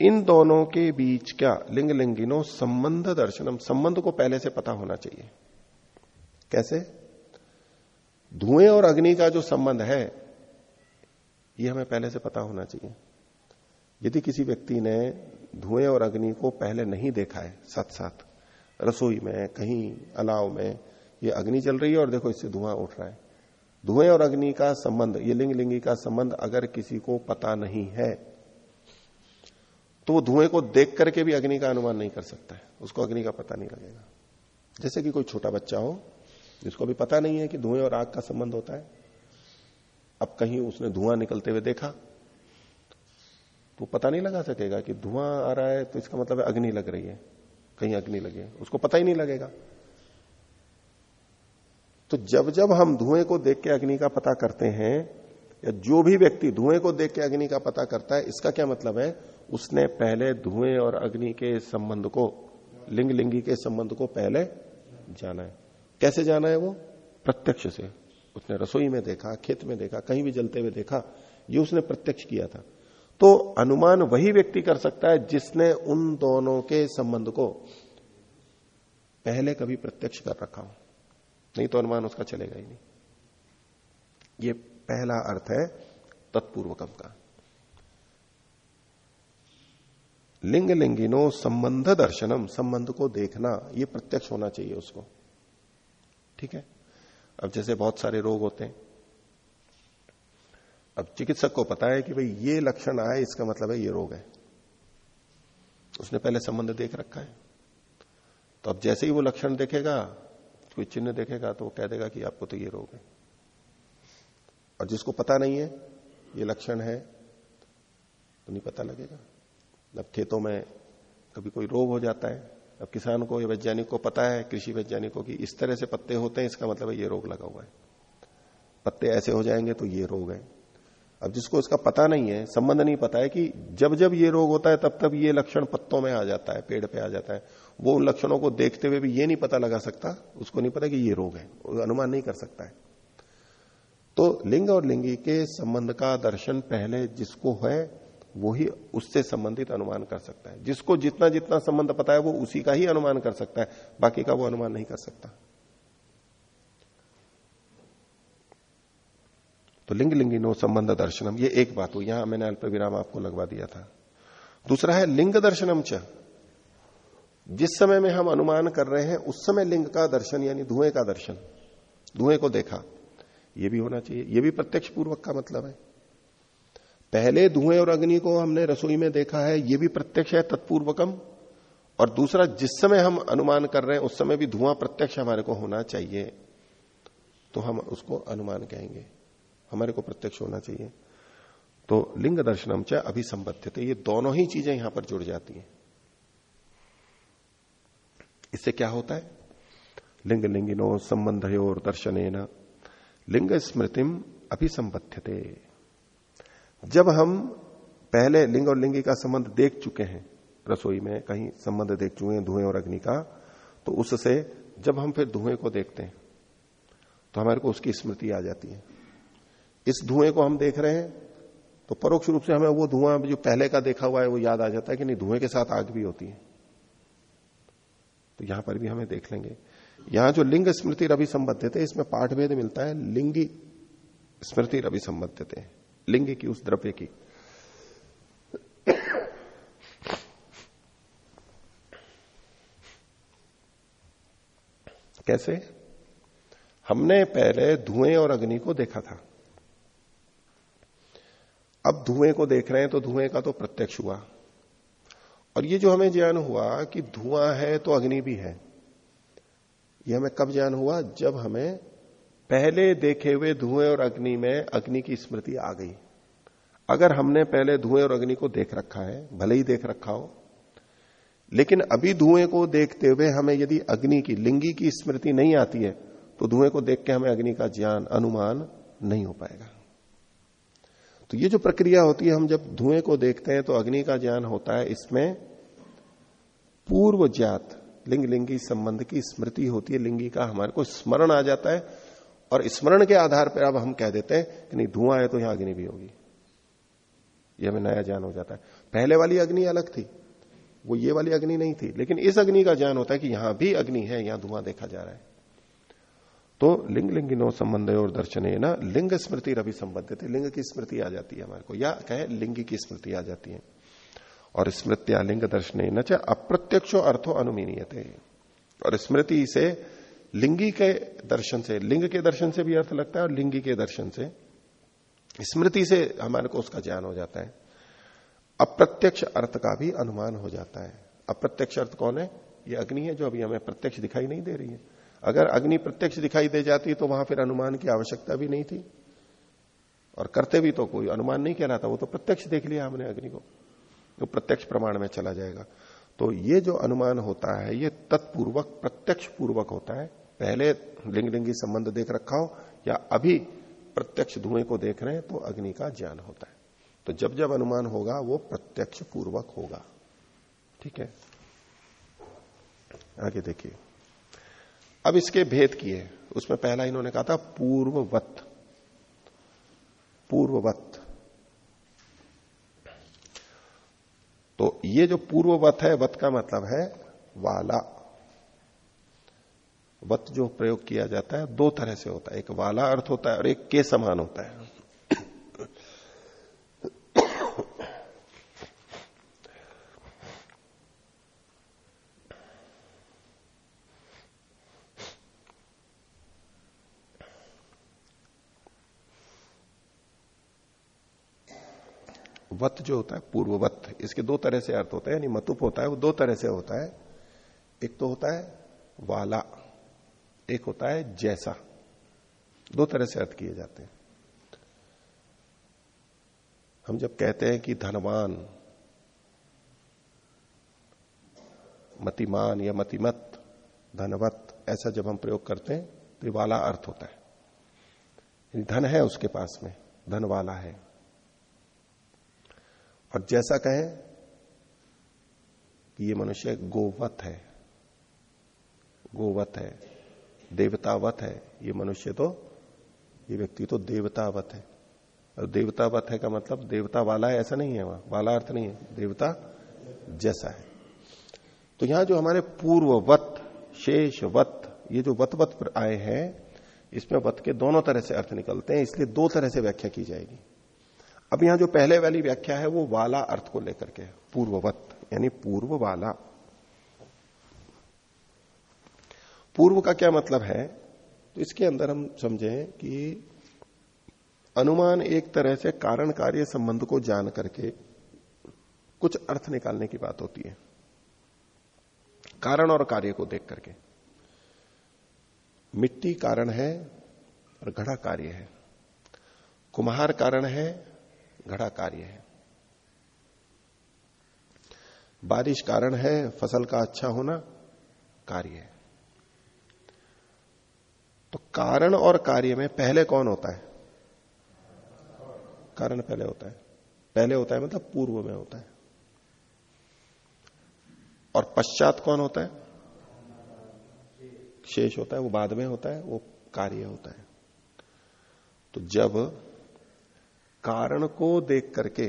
इन दोनों के बीच क्या? लिंग लिंगिनो संबंध दर्शनम, संबंध को पहले से पता होना चाहिए। कैसे? धुएँ और अग्नि का जो संबंध है, ये हमें पहले से पता होना चाहिए। यदि किसी व्यक्ति ने धुएँ और अग्नि को पहले नहीं देखा है साथ साथ रसोई में, कहीं अलाव में, ये अग्नि चल रही है और देखो इससे धुआँ उठ रहा है। धुएँ और अग्नि का संबंध, ये लिंग लिंगी का संबंध अगर किसी को पता नहीं है तो वो धुएँ को देख करके भी अग्नि का अनुमान नहीं कर सकता है। उसको अग्नि का पता नहीं लगेगा। जैसे कि कोई छोटा बच्चा हो, जिसको भी पता नहीं है कि धुएँ और आग का संबंध होता है, अब कहीं उसने धुआँ निकलते हुए देखा तो पता नहीं लगा सकेगा कि धुआँ आ रहा है तो इसका मतलब अग्नि लग रही है। कहीं अग्नि लगे। उसको पता ही नहीं लगेगा। तो जब जब हम धुएँ को देख के अग्नि का पता करते हैं, या जो भी व्यक्ति धुएँ को देख के अग्नि का पता करता है, इसका क्या मतलब है? उसने पहले धुएँ और अग्नि के संबंध को लिंग लिंगी के संबंध को पहले जाना है। कैसे जाना है वो? प्रत्यक्ष से। उसने रसोई में देखा, खेत में देखा, कहीं भी जलते हुए देखा, ये उसने प्रत्यक्ष किया था। तो अनुमान वही व्यक्ति कर सकता है जिसने उन दोनों के संबंध को पहले कभी प्रत्यक्ष कर रखा हो। नहीं तो अनुमान उसका चलेगा ही नहीं। ये पहला अर्थ है तत्पूर्वकम का। लिंग लिंगिनो संबंध दर्शनम, संबंध को देखना, ये प्रत्यक्ष होना चाहिए उसको। ठीक है? अब जैसे बहुत सारे रोग होते हैं अब चिकित्सक को पता है कि भाई ये लक्षण आए, इसका मतलब है ये रोग है। उसने पहले संबंध देख रखा है। तो अब जैसे ही वो लक्षण देखेगा, कोई चिन्ह देखेगा तो वो कह देगा कि आपको तो ये रोग है। और जिसको पता नहीं है, ये लक्षण है तो नहीं पता लगेगा। अब खेतों में कभी कोई रोग हो जाता है, अब किसान को या वैज्ञानिक को पता है, कृषि वैज्ञानिकों की इस तरह से पत्ते होते हैं, इसका मतलब है ये रोग लगा हुआ है। पत्ते ऐसे हो जाएँगे तो ये रोग है। अब जिसको इसका पता नहीं है, संबंध नहीं पता है कि जब जब ये रोग होता है, तब तब ये लक्षण पत्तों में आ जाता है, पेड़ पे आ जाता है। वो उन लक्षणों को देखते हुए भी ये नहीं पता लगा सकता, उसको नहीं पता कि ये रोग है अनुमान नहीं कर सकता है। तो लिंग और लिंगी के संबंध का दर्शन पहले जिसको है, वो ही उससे संबंधित अनुमान कर सकता है। जिसको जितना जितना संबंध पता है, वो उसी का ही अनुमान कर सकता है, बाकी का वो अनुमान नहीं कर सकता। तो लिंग लिंगी नो संबंध दर्शनम, ये एक बात हो यहाँ मैंने अल्प विराम आपको लगवा दिया था। दूसरा है लिंग दर्शनम च। जिस समय में हम अनुमान कर रहे हैं, उस समय लिंग का दर्शन, यानी धुएँ का दर्शन, धुएँ को देखा। यह भी होना चाहिए। यह भी प्रत्यक्ष पूर्वक का मतलब है। पहले धुएँ और अग्नि को हमने रसोई में देखा है यह भी प्रत्यक्ष है, तत्पूर्वकम। और दूसरा, जिस समय हम अनुमान कर रहे हैं, उस समय भी धुआँ प्रत्यक्ष हमारे को होना चाहिए। तो हम उसको अनुमान कहेंगे। हमारे को प्रत्यक्ष होना चाहिए। तो लिंग दर्शनम चाहे अभिसंबद्ध ये दोनों ही चीज़ें यहाँ पर जुड़ जाती हैं। इससे क्या होता है? लिंग लिंगिनो संबंध और दर्शन लिंग स्मृतिम अभिसंबद्धते जब हम पहले लिंग और लिंगी का संबंध देख चुके हैं, रसोई में कहीं संबंध देख चुके हैं, धुएँ और अग्नि का तो उससे जब हम फिर धुएँ को देखते हैं तो हमारे को उसकी स्मृति आ जाती है। इस धुएँ को हम देख रहे हैं तो परोक्ष रूप से हमें वो धुआँ जो पहले का देखा हुआ है, वो याद आ जाता है कि नहीं, धुएँ के साथ आग भी होती है। तो यहाँ पर भी हमें देख लेंगे। यहाँ जो लिंग स्मृति रवि संबद्ध थे इसमें पाठभेद मिलता है, लिंगी स्मृति रवि संबद्ध थे लिंग की उस द्रव्य की। कैसे? हमने पहले धुएँ और अग्नि को देखा था। अब धुएँ को देख रहे हैं तो धुएँ का तो प्रत्यक्ष हुआ। और ये जो हमें ज्ञान हुआ कि धुआँ है तो अग्नि भी है। ये हमें कब ज्ञान हुआ? जब हमें पहले देखे हुए धुएँ और अग्नि में अग्नि की स्मृति आ गई। अगर हमने पहले धुएँ और अग्नि को देख रखा है, भले ही देख रखा हो, लेकिन अभी धुएँ को देखते हुए हमें यदि अग्नि की, लिंगी की स्मृति नहीं आती है तो धुएँ को देख के हमें अग्नि का ज्ञान, अनुमान नहीं हो पाएगा। तो ये जो प्रक्रिया होती है, हम जब धुएँ को देखते हैं तो अग्नि का ज्ञान होता है, इसमें पूर्व ज्ञात लिंग लिंगी संबंध की स्मृति होती है, लिंगी का हमारे को स्मरण आ जाता है, और स्मरण के आधार पर अब हम कह देते हैं कि नहीं, धुआँ है तो यहाँ अग्नि भी होगी। यह हमें नया ज्ञान हो जाता है। पहले वाली अग्नि अलग थी, वो ये वाली अग्नि नहीं थी, लेकिन इस अग्नि का ज्ञान होता है कि यहाँ भी अग्नि है, यहाँ धुआँ देखा जा रहा है। तो लिंग लिंगिनो संबंध और दर्शन है ना लिंग स्मृति रवि संबंध थे लिंग की स्मृति आ जाती है हमारे को, या कहे लिंग की स्मृति आ जाती है। और स्मृत्या लिंग दर्शन न चाहे अप्रत्यक्षो अर्थो अनुमीनीयते। और स्मृति से लिंगी के दर्शन से, लिंग के दर्शन से भी अर्थ लगता है और लिंगी के दर्शन से। स्मृति से हमारे को उसका ज्ञान हो जाता है। अप्रत्यक्ष अर्थ का भी अनुमान हो जाता है। अप्रत्यक्ष अर्थ कौन है? ये अग्नि है जो अभी हमें प्रत्यक्ष दिखाई नहीं दे रही है। अगर अग्नि प्रत्यक्ष दिखाई दे जाती तो वहाँ फिर अनुमान की आवश्यकता भी नहीं थी। और करते भी तो कोई अनुमान नहीं कहलाता वो तो प्रत्यक्ष देख लिया हमने अग्नि को तो प्रत्यक्ष प्रमाण में चला जाएगा। तो ये जो अनुमान होता है, ये तत्पूर्वक प्रत्यक्ष पूर्वक होता है। पहले लिंग लिंगी संबंध देख रखा हो, या अभी प्रत्यक्ष धुएँ को देख रहे हैं तो अग्नि का ज्ञान होता है। तो जब जब अनुमान होगा, वो प्रत्यक्ष पूर्वक होगा। ठीक है? आगे देखिए। अब इसके भेद किए उसमें पहला इन्होंने कहा था पूर्ववत। पूर्ववत। तो ये जो पूर्ववत है, वत का मतलब है वाला। वत जो प्रयोग किया जाता है, दो तरह से होता है। एक वाला अर्थ होता है और एक के समान होता है। वत जो होता है, पूर्ववत, इसके दो तरह से अर्थ होते हैं, यानी मतुप होता है, वो दो तरह से होता है। एक तो होता है वाला, एक होता है जैसा। दो तरह से अर्थ किए जाते हैं। हम जब कहते हैं कि धनवान, मतिमान या मतिमत, धनवत, ऐसा जब हम प्रयोग करते हैं तो वाला अर्थ होता है। धन है उसके पास में, धन वाला है। और जैसा कहें कि ये मनुष्य गोवत है। गोवत है। देवतावत है। ये मनुष्य तो ये व्यक्ति तो देवतावत है। और देवतावत है का मतलब देवता वाला है, ऐसा नहीं है वहाँ। वाला अर्थ नहीं है। देवता जैसा है। तो यहाँ जो हमारे पूर्ववत, शेषवत, ये जो वत वत आए हैं, इसमें वत के दोनों तरह से अर्थ निकलते हैं, इसलिए दो तरह से व्याख्या की जाएगी। अब यहाँ जो पहले वाली व्याख्या है, वो वाला अर्थ को लेकर के पूर्ववत, यानी पूर्व वाला। पूर्व का क्या मतलब है? तो इसके अंदर हम समझें कि अनुमान एक तरह से कारण कार्य संबंध को जान करके कुछ अर्थ निकालने की बात होती है। कारण और कार्य को देख करके। मिट्टी कारण है और घड़ा कार्य है। कुम्हार कारण है घड़ा कार्य है। बारिश कारण है, फ़सल का अच्छा होना कार्य है। तो कारण और कार्य में पहले कौन होता है? कारण पहले होता है। पहले होता है मतलब पूर्व में होता है। और पश्चात कौन होता है? शेष होता है, वो बाद में होता है, वो कार्य होता है। तो जब कारण को देख करके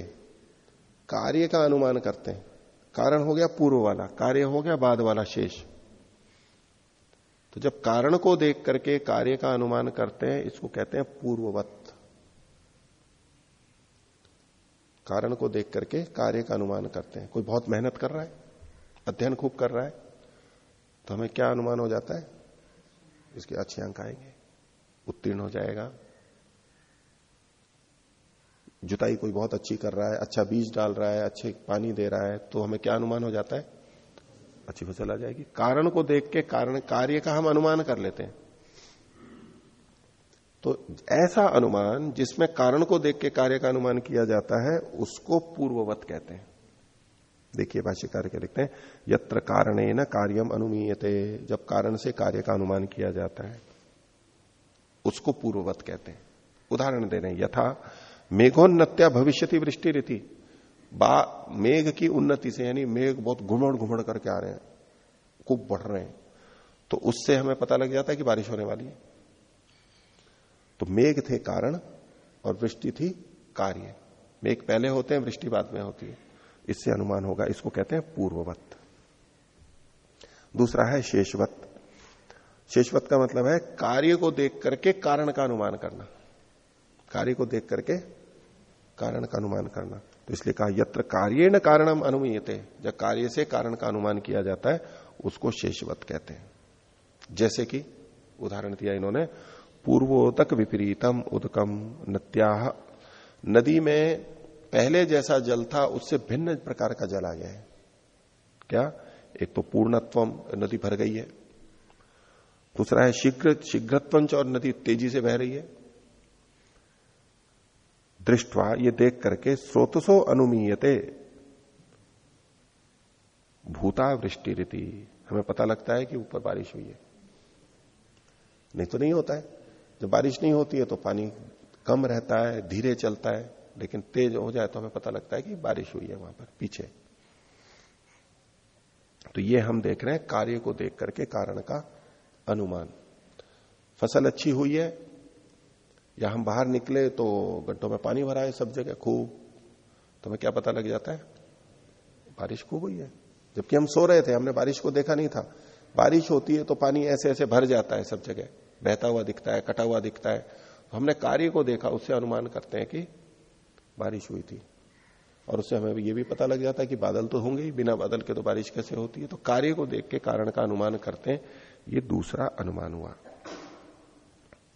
कार्य का अनुमान करते हैं। कारण हो गया पूर्व वाला, कार्य हो गया बाद वाला शेष। तो जब कारण को देख करके कार्य का अनुमान करते हैं, इसको कहते हैं पूर्ववत। कारण को देख करके कार्य का अनुमान करते हैं। कोई बहुत मेहनत कर रहा है, अध्ययन खूब कर रहा है तो हमें क्या अनुमान हो जाता है? इसके अच्छे अंक आएँगे, उत्तीर्ण हो जाएगा। जुताई कोई बहुत अच्छी कर रहा है अच्छा बीज डाल रहा है, अच्छे पानी दे रहा है तो हमें क्या अनुमान हो जाता है? अच्छी फ़सल आ जाएगी। कारण को देख के कारण, कार्य का हम अनुमान कर लेते हैं। तो ऐसा अनुमान जिसमें कारण को देख के कार्य का अनुमान किया जाता है, उसको पूर्ववत कहते हैं। देखिए, भाष्यकार के लिखते हैं? यत्र कारण न कार्यम अनुमीयते, जब कारण से कार्य का अनुमान किया जाता है, उसको पूर्ववत कहते हैं। उदाहरण दे रहे हैं। यथा मेघोन्नत्या भविष्यति वृष्टि रीति बा, मेघ की उन्नति से, यानी मेघ बहुत घुमड़ घुमड़ करके आ रहे हैं, खूब बढ़ रहे हैं। तो उससे हमें पता लग जाता है कि बारिश होने वाली है। तो मेघ थे कारण और वृष्टि थी कार्य। मेघ पहले होते हैं, वृष्टि बाद में होती है। इससे अनुमान होगा, इसको कहते हैं पूर्ववत। दूसरा है शेषवत। शेषवत का मतलब है कार्य को देख करके कारण का अनुमान करना। कार्य को देख करके कारण का अनुमान करना। तो इसलिए कहा, यत्र कार्य न कारणम अनुमीयते। जब कार्य से कारण का अनुमान किया जाता है, उसको शेषवत कहते हैं। जैसे कि उदाहरण दिया इन्होंने, पूर्वोदक विपरीतम उदकम नत्याह। नदी में पहले जैसा जल था, उससे भिन्न प्रकार का जल आ गया है। क्या? एक तो पूर्णत्व नदी भर गई है। दूसरा है शीघ्र, शीघ्रत्वंच और नदी तेज़ी से बह रही है। दृष्टवा ये देख करके स्रोतसो अनुमीयते। भूता वृष्टि रीति हमें पता लगता है कि ऊपर बारिश हुई है। नहीं तो नहीं होता है। जब बारिश नहीं होती है तो पानी कम रहता है, धीरे चलता है, लेकिन तेज हो जाए तो हमें पता लगता है कि बारिश हुई है वहाँ पर, पीछे। तो ये हम देख रहे हैं, कार्य को देख करके कारण का अनुमान। फ़सल अच्छी हुई है या हम बाहर निकले तो गड्ढों में पानी भरा है सब जगह, खूब। तो हमें क्या पता लग जाता है? बारिश खूब हुई है। जबकि हम सो रहे थे, हमने बारिश को देखा नहीं था। बारिश होती है तो पानी ऐसे ऐसे भर जाता है सब जगह। बहता हुआ दिखता है, कटा हुआ दिखता है। तो हमने कार्य को देखा, उससे अनुमान करते हैं कि बारिश हुई थी। और उससे हमें ये भी पता लग जाता है कि बादल तो होंगे ही, बिना बादल के तो बारिश कैसे होती है। तो कार्य को देख के कारण का अनुमान करते हैं। ये दूसरा अनुमान हुआ।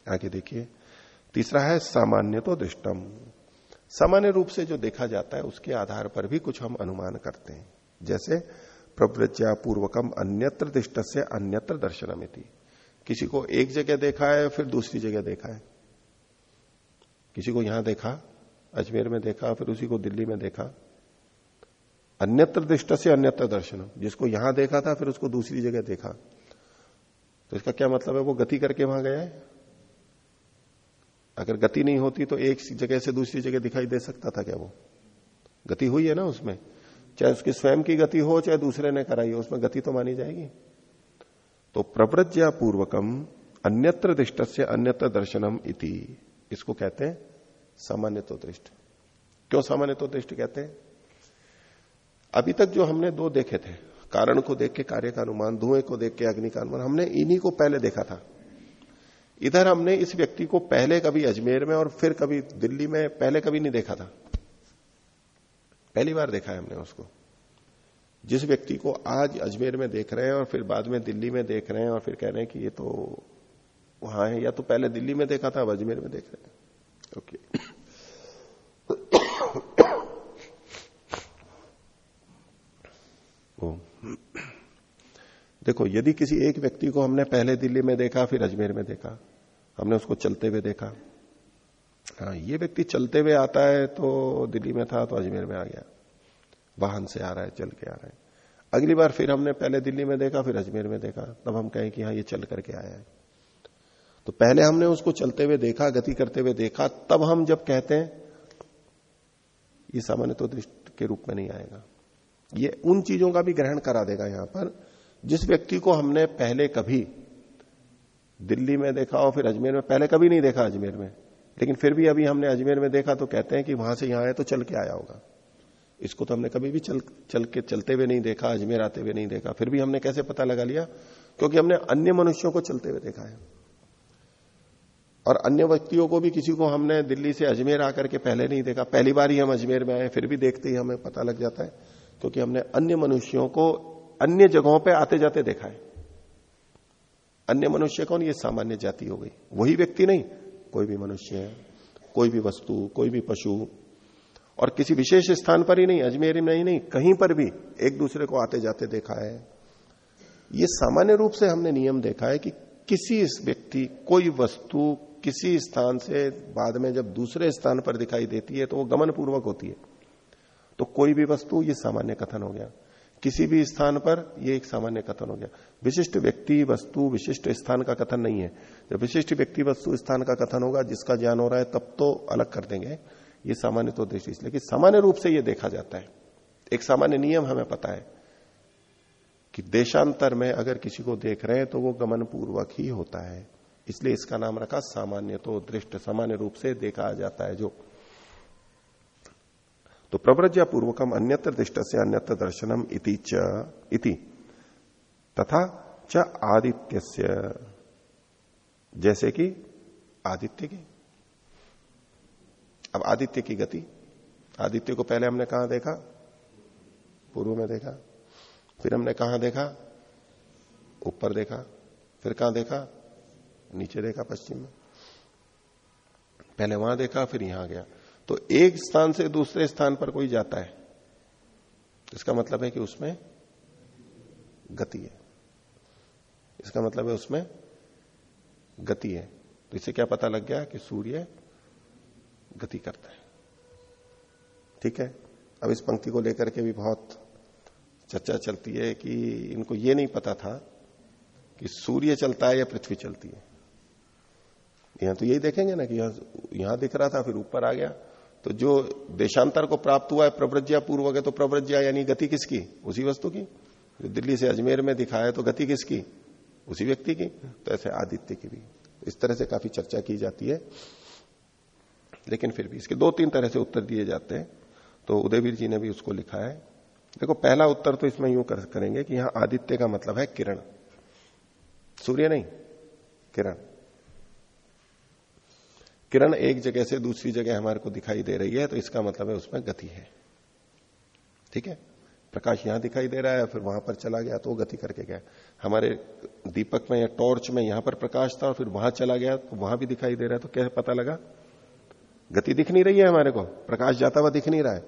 आगे देखिए। तीसरा है सामान्य तो दृष्टम सामान्य रूप से जो देखा जाता है, उसके आधार पर भी कुछ हम अनुमान करते हैं। जैसे प्रव्रज्ञा पूर्वकम अन्यत्र दृष्ट से अन्यत्र दर्शनमिति। किसी को एक जगह देखा है, फिर दूसरी जगह देखा है। किसी को यहाँ देखा, अजमेर में देखा, फिर उसी को दिल्ली में देखा। अन्यत्र दृष्ट से अन्यत्र दर्शन जिसको यहाँ देखा था, फिर उसको दूसरी जगह देखा। तो इसका क्या मतलब है? वो गति करके वहाँ गया है? अगर गति नहीं होती तो एक जगह से दूसरी जगह दिखाई दे सकता था क्या वो? गति हुई है ना उसमें? चाहे उसकी स्वयं की गति हो, चाहे दूसरे ने कराई हो, उसमें गति तो मानी जाएगी। तो प्रव्रज्ञा पूर्वकम अन्यत्र दृष्ट से अन्यत्र दर्शनम इति। इसको कहते हैं सामान्य तो दृष्ट। क्यों सामान्य तो दृष्ट कहते हैं? अभी तक जो हमने दो देखे थे, कारण को देख के कार्य का अनुमान, धुएँ को देख के अग्नि का अनुमान हमने इन्हीं को पहले देखा था। इधर हमने इस व्यक्ति को पहले कभी अजमेर में और फिर कभी दिल्ली में पहले कभी नहीं देखा था। पहली बार देखा है हमने उसको। जिस व्यक्ति को आज अजमेर में देख रहे हैं और फिर बाद में दिल्ली में देख रहे हैं और फिर कह रहे हैं कि ये तो वहाँ है, या तो पहले दिल्ली में देखा था, अब अजमेर में देख रहे हैं। ओके। [coughs] ओ देखो, यदि किसी एक व्यक्ति को हमने पहले दिल्ली में देखा, फिर अजमेर में देखा, हमने उसको चलते हुए देखा। हाँ ये व्यक्ति चलते हुए आता है तो दिल्ली में था तो अजमेर में आ गया। वाहन से आ रहा है, चल के आ रहा है। अगली बार फिर हमने पहले दिल्ली में देखा, फिर अजमेर में देखा। तब हम कहें कि हाँ ये चल करके आया है। तो पहले हमने उसको चलते हुए देखा, गति करते हुए देखा, तब हम जब कहते हैं, ये सामान्य तो दृष्टि के रूप में नहीं आएगा। ये उन चीज़ों का भी ग्रहण करा देगा यहाँ पर जिस व्यक्ति को हमने पहले कभी दिल्ली में देखा और फिर अजमेर में, पहले कभी नहीं देखा अजमेर में, लेकिन फिर भी अभी हमने अजमेर में देखा तो कहते हैं कि वहाँ से यहाँ आए तो चल के आया होगा। इसको तो हमने कभी भी चल चल के, चलते हुए नहीं देखा, अजमेर आते हुए नहीं देखा। फिर भी हमने कैसे पता लगा लिया? क्योंकि हमने अन्य मनुष्यों को चलते हुए देखा है। और अन्य व्यक्तियों को भी किसी को हमने दिल्ली से अजमेर आकर के पहले नहीं देखा। पहली बार ही हम अजमेर में आए, फिर भी देखते ही हमें पता लग जाता है। क्योंकि हमने अन्य मनुष्यों को अन्य जगहों पे आते जाते देखा है। अन्य मनुष्य कौन? ये सामान्य जाति हो गई। वही व्यक्ति नहीं। कोई भी मनुष्य है, कोई भी वस्तु, कोई भी पशु, और किसी विशेष स्थान पर ही नहीं, अजमेर में ही नहीं, कहीं पर भी एक दूसरे को आते जाते देखा है। ये सामान्य रूप से हमने नियम देखा है कि किसी व्यक्ति, कोई वस्तु किसी स्थान से बाद में जब दूसरे स्थान पर दिखाई देती है तो वो गमन पूर्वक होती है। तो कोई भी वस्तु, ये सामान्य कथन हो गया। किसी भी स्थान पर यह एक सामान्य कथन हो गया। विशिष्ट व्यक्ति, वस्तु, विशिष्ट स्थान का कथन नहीं है। जब विशिष्ट व्यक्ति, वस्तु, स्थान का कथन होगा, जिसका ज्ञान हो रहा है, तब तो अलग कर देंगे। ये सामान्य तो दृष्टि इसलिए कि सामान्य रूप से यह देखा जाता है। एक सामान्य नियम हमें पता है कि देशांतर में अगर किसी को देख रहे हैं तो वो गमन पूर्वक ही होता है। इसलिए इसका नाम रखा सामान्य तो दृष्ट सामान्य रूप से देखा जाता है जो तो प्रव्रज्ञा पूर्वकम अन्यत्र दृष्ट से अन्यत्र दर्शनम इति तथा च आदित्य जैसे कि आदित्य की। अब आदित्य की गति। आदित्य को पहले हमने कहा देखा? पूर्व में देखा। फिर हमने कहा देखा? ऊपर देखा। फिर कहा देखा? नीचे देखा पश्चिम में। पहले वहाँ देखा, फिर यहाँ गया। तो एक स्थान से दूसरे स्थान पर कोई जाता है। इसका मतलब है कि उसमें गति है। इसका मतलब है उसमें गति है। तो इससे क्या पता लग गया कि सूर्य गति करता है। ठीक है? अब इस पंक्ति को लेकर के भी बहुत चर्चा चलती है कि इनको यह नहीं पता था कि सूर्य चलता है या पृथ्वी चलती है। यहाँ तो यही देखेंगे ना कि यहाँ यहाँ दिख रहा था, फिर ऊपर आ गया। तो जो देशांतर को प्राप्त हुआ है प्रव्रज्या पूर्वक है तो प्रव्रज्या यानी गति किसकी? उसी वस्तु की। जो दिल्ली से अजमेर में दिखाया तो गति किसकी? उसी व्यक्ति की। तो ऐसे आदित्य की भी। इस तरह से काफ़ी चर्चा की जाती है। लेकिन फिर भी इसके दो तीन तरह से उत्तर दिए जाते हैं। तो उदयवीर जी ने भी उसको लिखा है। देखो पहला उत्तर तो इसमें यूँ कर, करेंगे कि यहाँ आदित्य का मतलब है किरण। सूर्य नहीं किरण। किरण एक जगह से दूसरी जगह हमारे को दिखाई दे रही है तो इसका मतलब है उसमें गति है। ठीक है? प्रकाश यहाँ दिखाई दे रहा है, फिर वहाँ पर चला गया तो गति करके गया। हमारे दीपक में या टॉर्च में यहाँ पर प्रकाश था और फिर वहाँ चला गया तो वहाँ भी दिखाई दे रहा है तो क्या पता लगा? गति दिख नहीं रही है हमारे को। प्रकाश जाता हुआ दिख नहीं रहा है।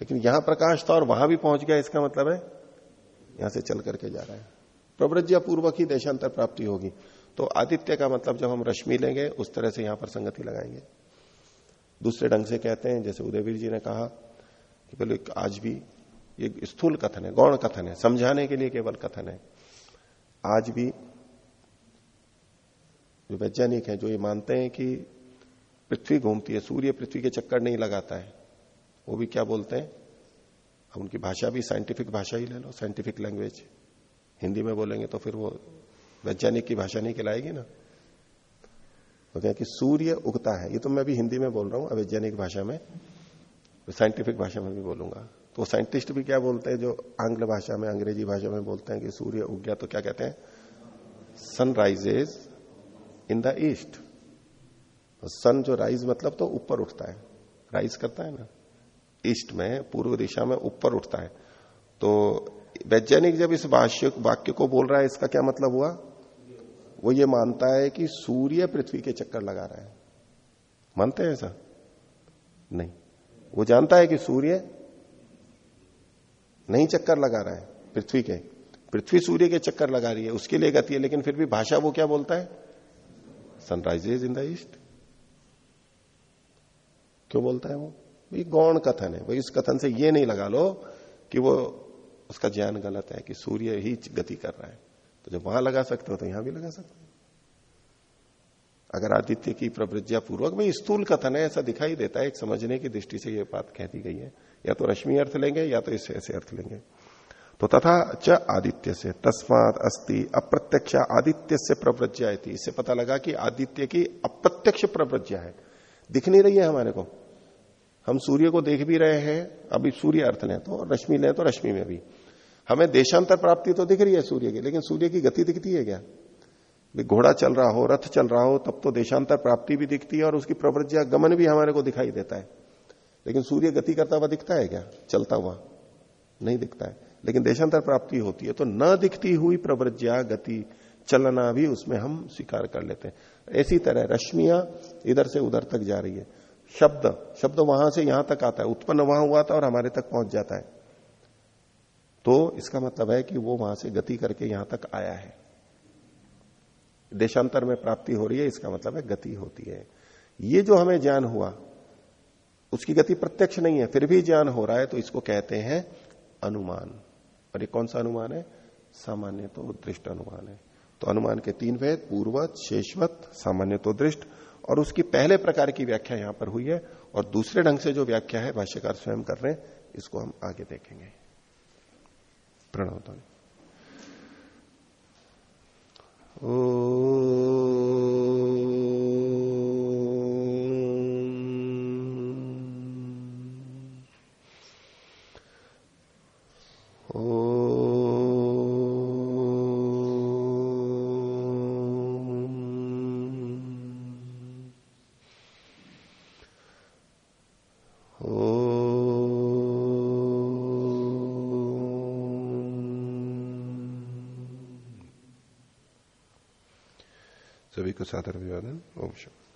लेकिन यहाँ प्रकाश था और वहाँ भी पहुँच गया, इसका मतलब है यहाँ से चल करके जा रहा है। प्रव्रज्या पूर्वक ही देशांतर प्राप्ति होगी। तो आदित्य का मतलब जब हम रश्मि लेंगे, उस तरह से यहाँ पर संगति लगाएँगे। दूसरे ढंग से कहते हैं, जैसे उदयवीर जी ने कहा कि बोले, आज भी ये स्थूल कथन है, गौण कथन है, समझाने के लिए केवल कथन है। आज भी जो वैज्ञानिक है, जो ये मानते हैं कि पृथ्वी घूमती है, सूर्य पृथ्वी के चक्कर नहीं लगाता है, वो भी क्या बोलते हैं? अब उनकी भाषा भी साइंटिफिक भाषा ही ले लो साइंटिफिक लैंग्वेज हिंदी में बोलेंगे तो फिर वो वैज्ञानिक की भाषा नहीं कहलाएगी ना। तो क्या कि सूर्य उगता है। ये तो मैं भी हिंदी में बोल रहा हूँ, अवैज्ञानिक भाषा में, साइंटिफिक भाषा में भी बोलूँगा। तो साइंटिस्ट भी क्या बोलते हैं, जो आंग्ल भाषा में, अंग्रेज़ी भाषा में बोलते हैं कि सूर्य उग गया तो क्या कहते हैं? Sun rises in the east sun जो राइज मतलब तो ऊपर उठता है। राइज करता है ना। ईस्ट में, पूर्व दिशा में ऊपर उठता है। तो वैज्ञानिक जब इस भाष्य, वाक्य को बोल रहा है, इसका क्या मतलब हुआ? वो ये मानता है कि सूर्य पृथ्वी के चक्कर लगा रहा है। मानते हैं ऐसा? नहीं। वो जानता है कि सूर्य नहीं चक्कर लगा रहा है, पृथ्वी के। पृथ्वी सूर्य के चक्कर लगा रही है, उसके लिए गति है, लेकिन फिर भी भाषा वो क्या बोलता है? सनराइजेज इन द ईस्ट क्यों बोलता है वो? भाई गौण कथन है। भाई इस कथन से ये नहीं लगा लो कि वो उसका ज्ञान गलत है कि सूर्य ही गति कर रहा है। तो जब वहाँ लगा सकते हो तो यहाँ भी लगा सकते हो। अगर आदित्य की प्रवृज्ञा पूर्वक में स्थूल कथन है, ऐसा दिखाई देता है, एक समझने की दृष्टि से यह बात कह दी गई है। या तो रश्मि अर्थ लेंगे, या तो इससे ऐसे अर्थ लेंगे। तो तथा च आदित्य से, तस्मात अस्ति अप्रत्यक्ष आदित्य से प्रव्रज्ञा थी इससे पता लगा कि आदित्य की अप्रत्यक्ष प्रव्रज्ञा है। दिख नहीं रही है हमारे को। हम सूर्य को देख भी रहे हैं, अभी सूर्य अर्थ लें तो रश्मि लें तो रश्मि में भी। हमें देशांतर प्राप्ति तो दिख रही है सूर्य की, लेकिन सूर्य की गति दिखती है क्या? घोड़ा चल रहा हो, रथ चल रहा हो, तब तो देशांतर प्राप्ति भी दिखती है और उसकी प्रवृत्तिया गमन भी हमारे को दिखाई देता है। लेकिन सूर्य गति करता हुआ दिखता है क्या? चलता हुआ नहीं दिखता है। लेकिन देशांतर प्राप्ति होती है तो न दिखती हुई प्रवृत्तिया गति, चलना भी उसमें हम स्वीकार कर लेते हैं। ऐसी तरह रश्मियाँ इधर से उधर तक जा रही है। शब्द शब्द वहाँ से यहाँ तक आता है, उत्पन्न वहाँ हुआ था और हमारे तक पहुँच जाता है। तो इसका मतलब है कि वो वहाँ से गति करके यहाँ तक आया है। देशांतर में प्राप्ति हो रही है, इसका मतलब है गति होती है। ये जो हमें ज्ञान हुआ, उसकी गति प्रत्यक्ष नहीं है, फिर भी ज्ञान हो रहा है तो इसको कहते हैं अनुमान। और ये कौन सा अनुमान है? सामान्य तो दृष्ट अनुमान है। तो अनुमान के तीन वेद, पूर्वत, शेषवत, सामान्य तो दृष्ट, और उसकी पहले प्रकार की व्याख्या यहाँ पर हुई है, और दूसरे ढंग से जो व्याख्या है, भाष्यकार स्वयं कर रहे हैं, इसको हम आगे देखेंगे। प्रणव ध्वनि ओ सादर अभिवादन ओम शांति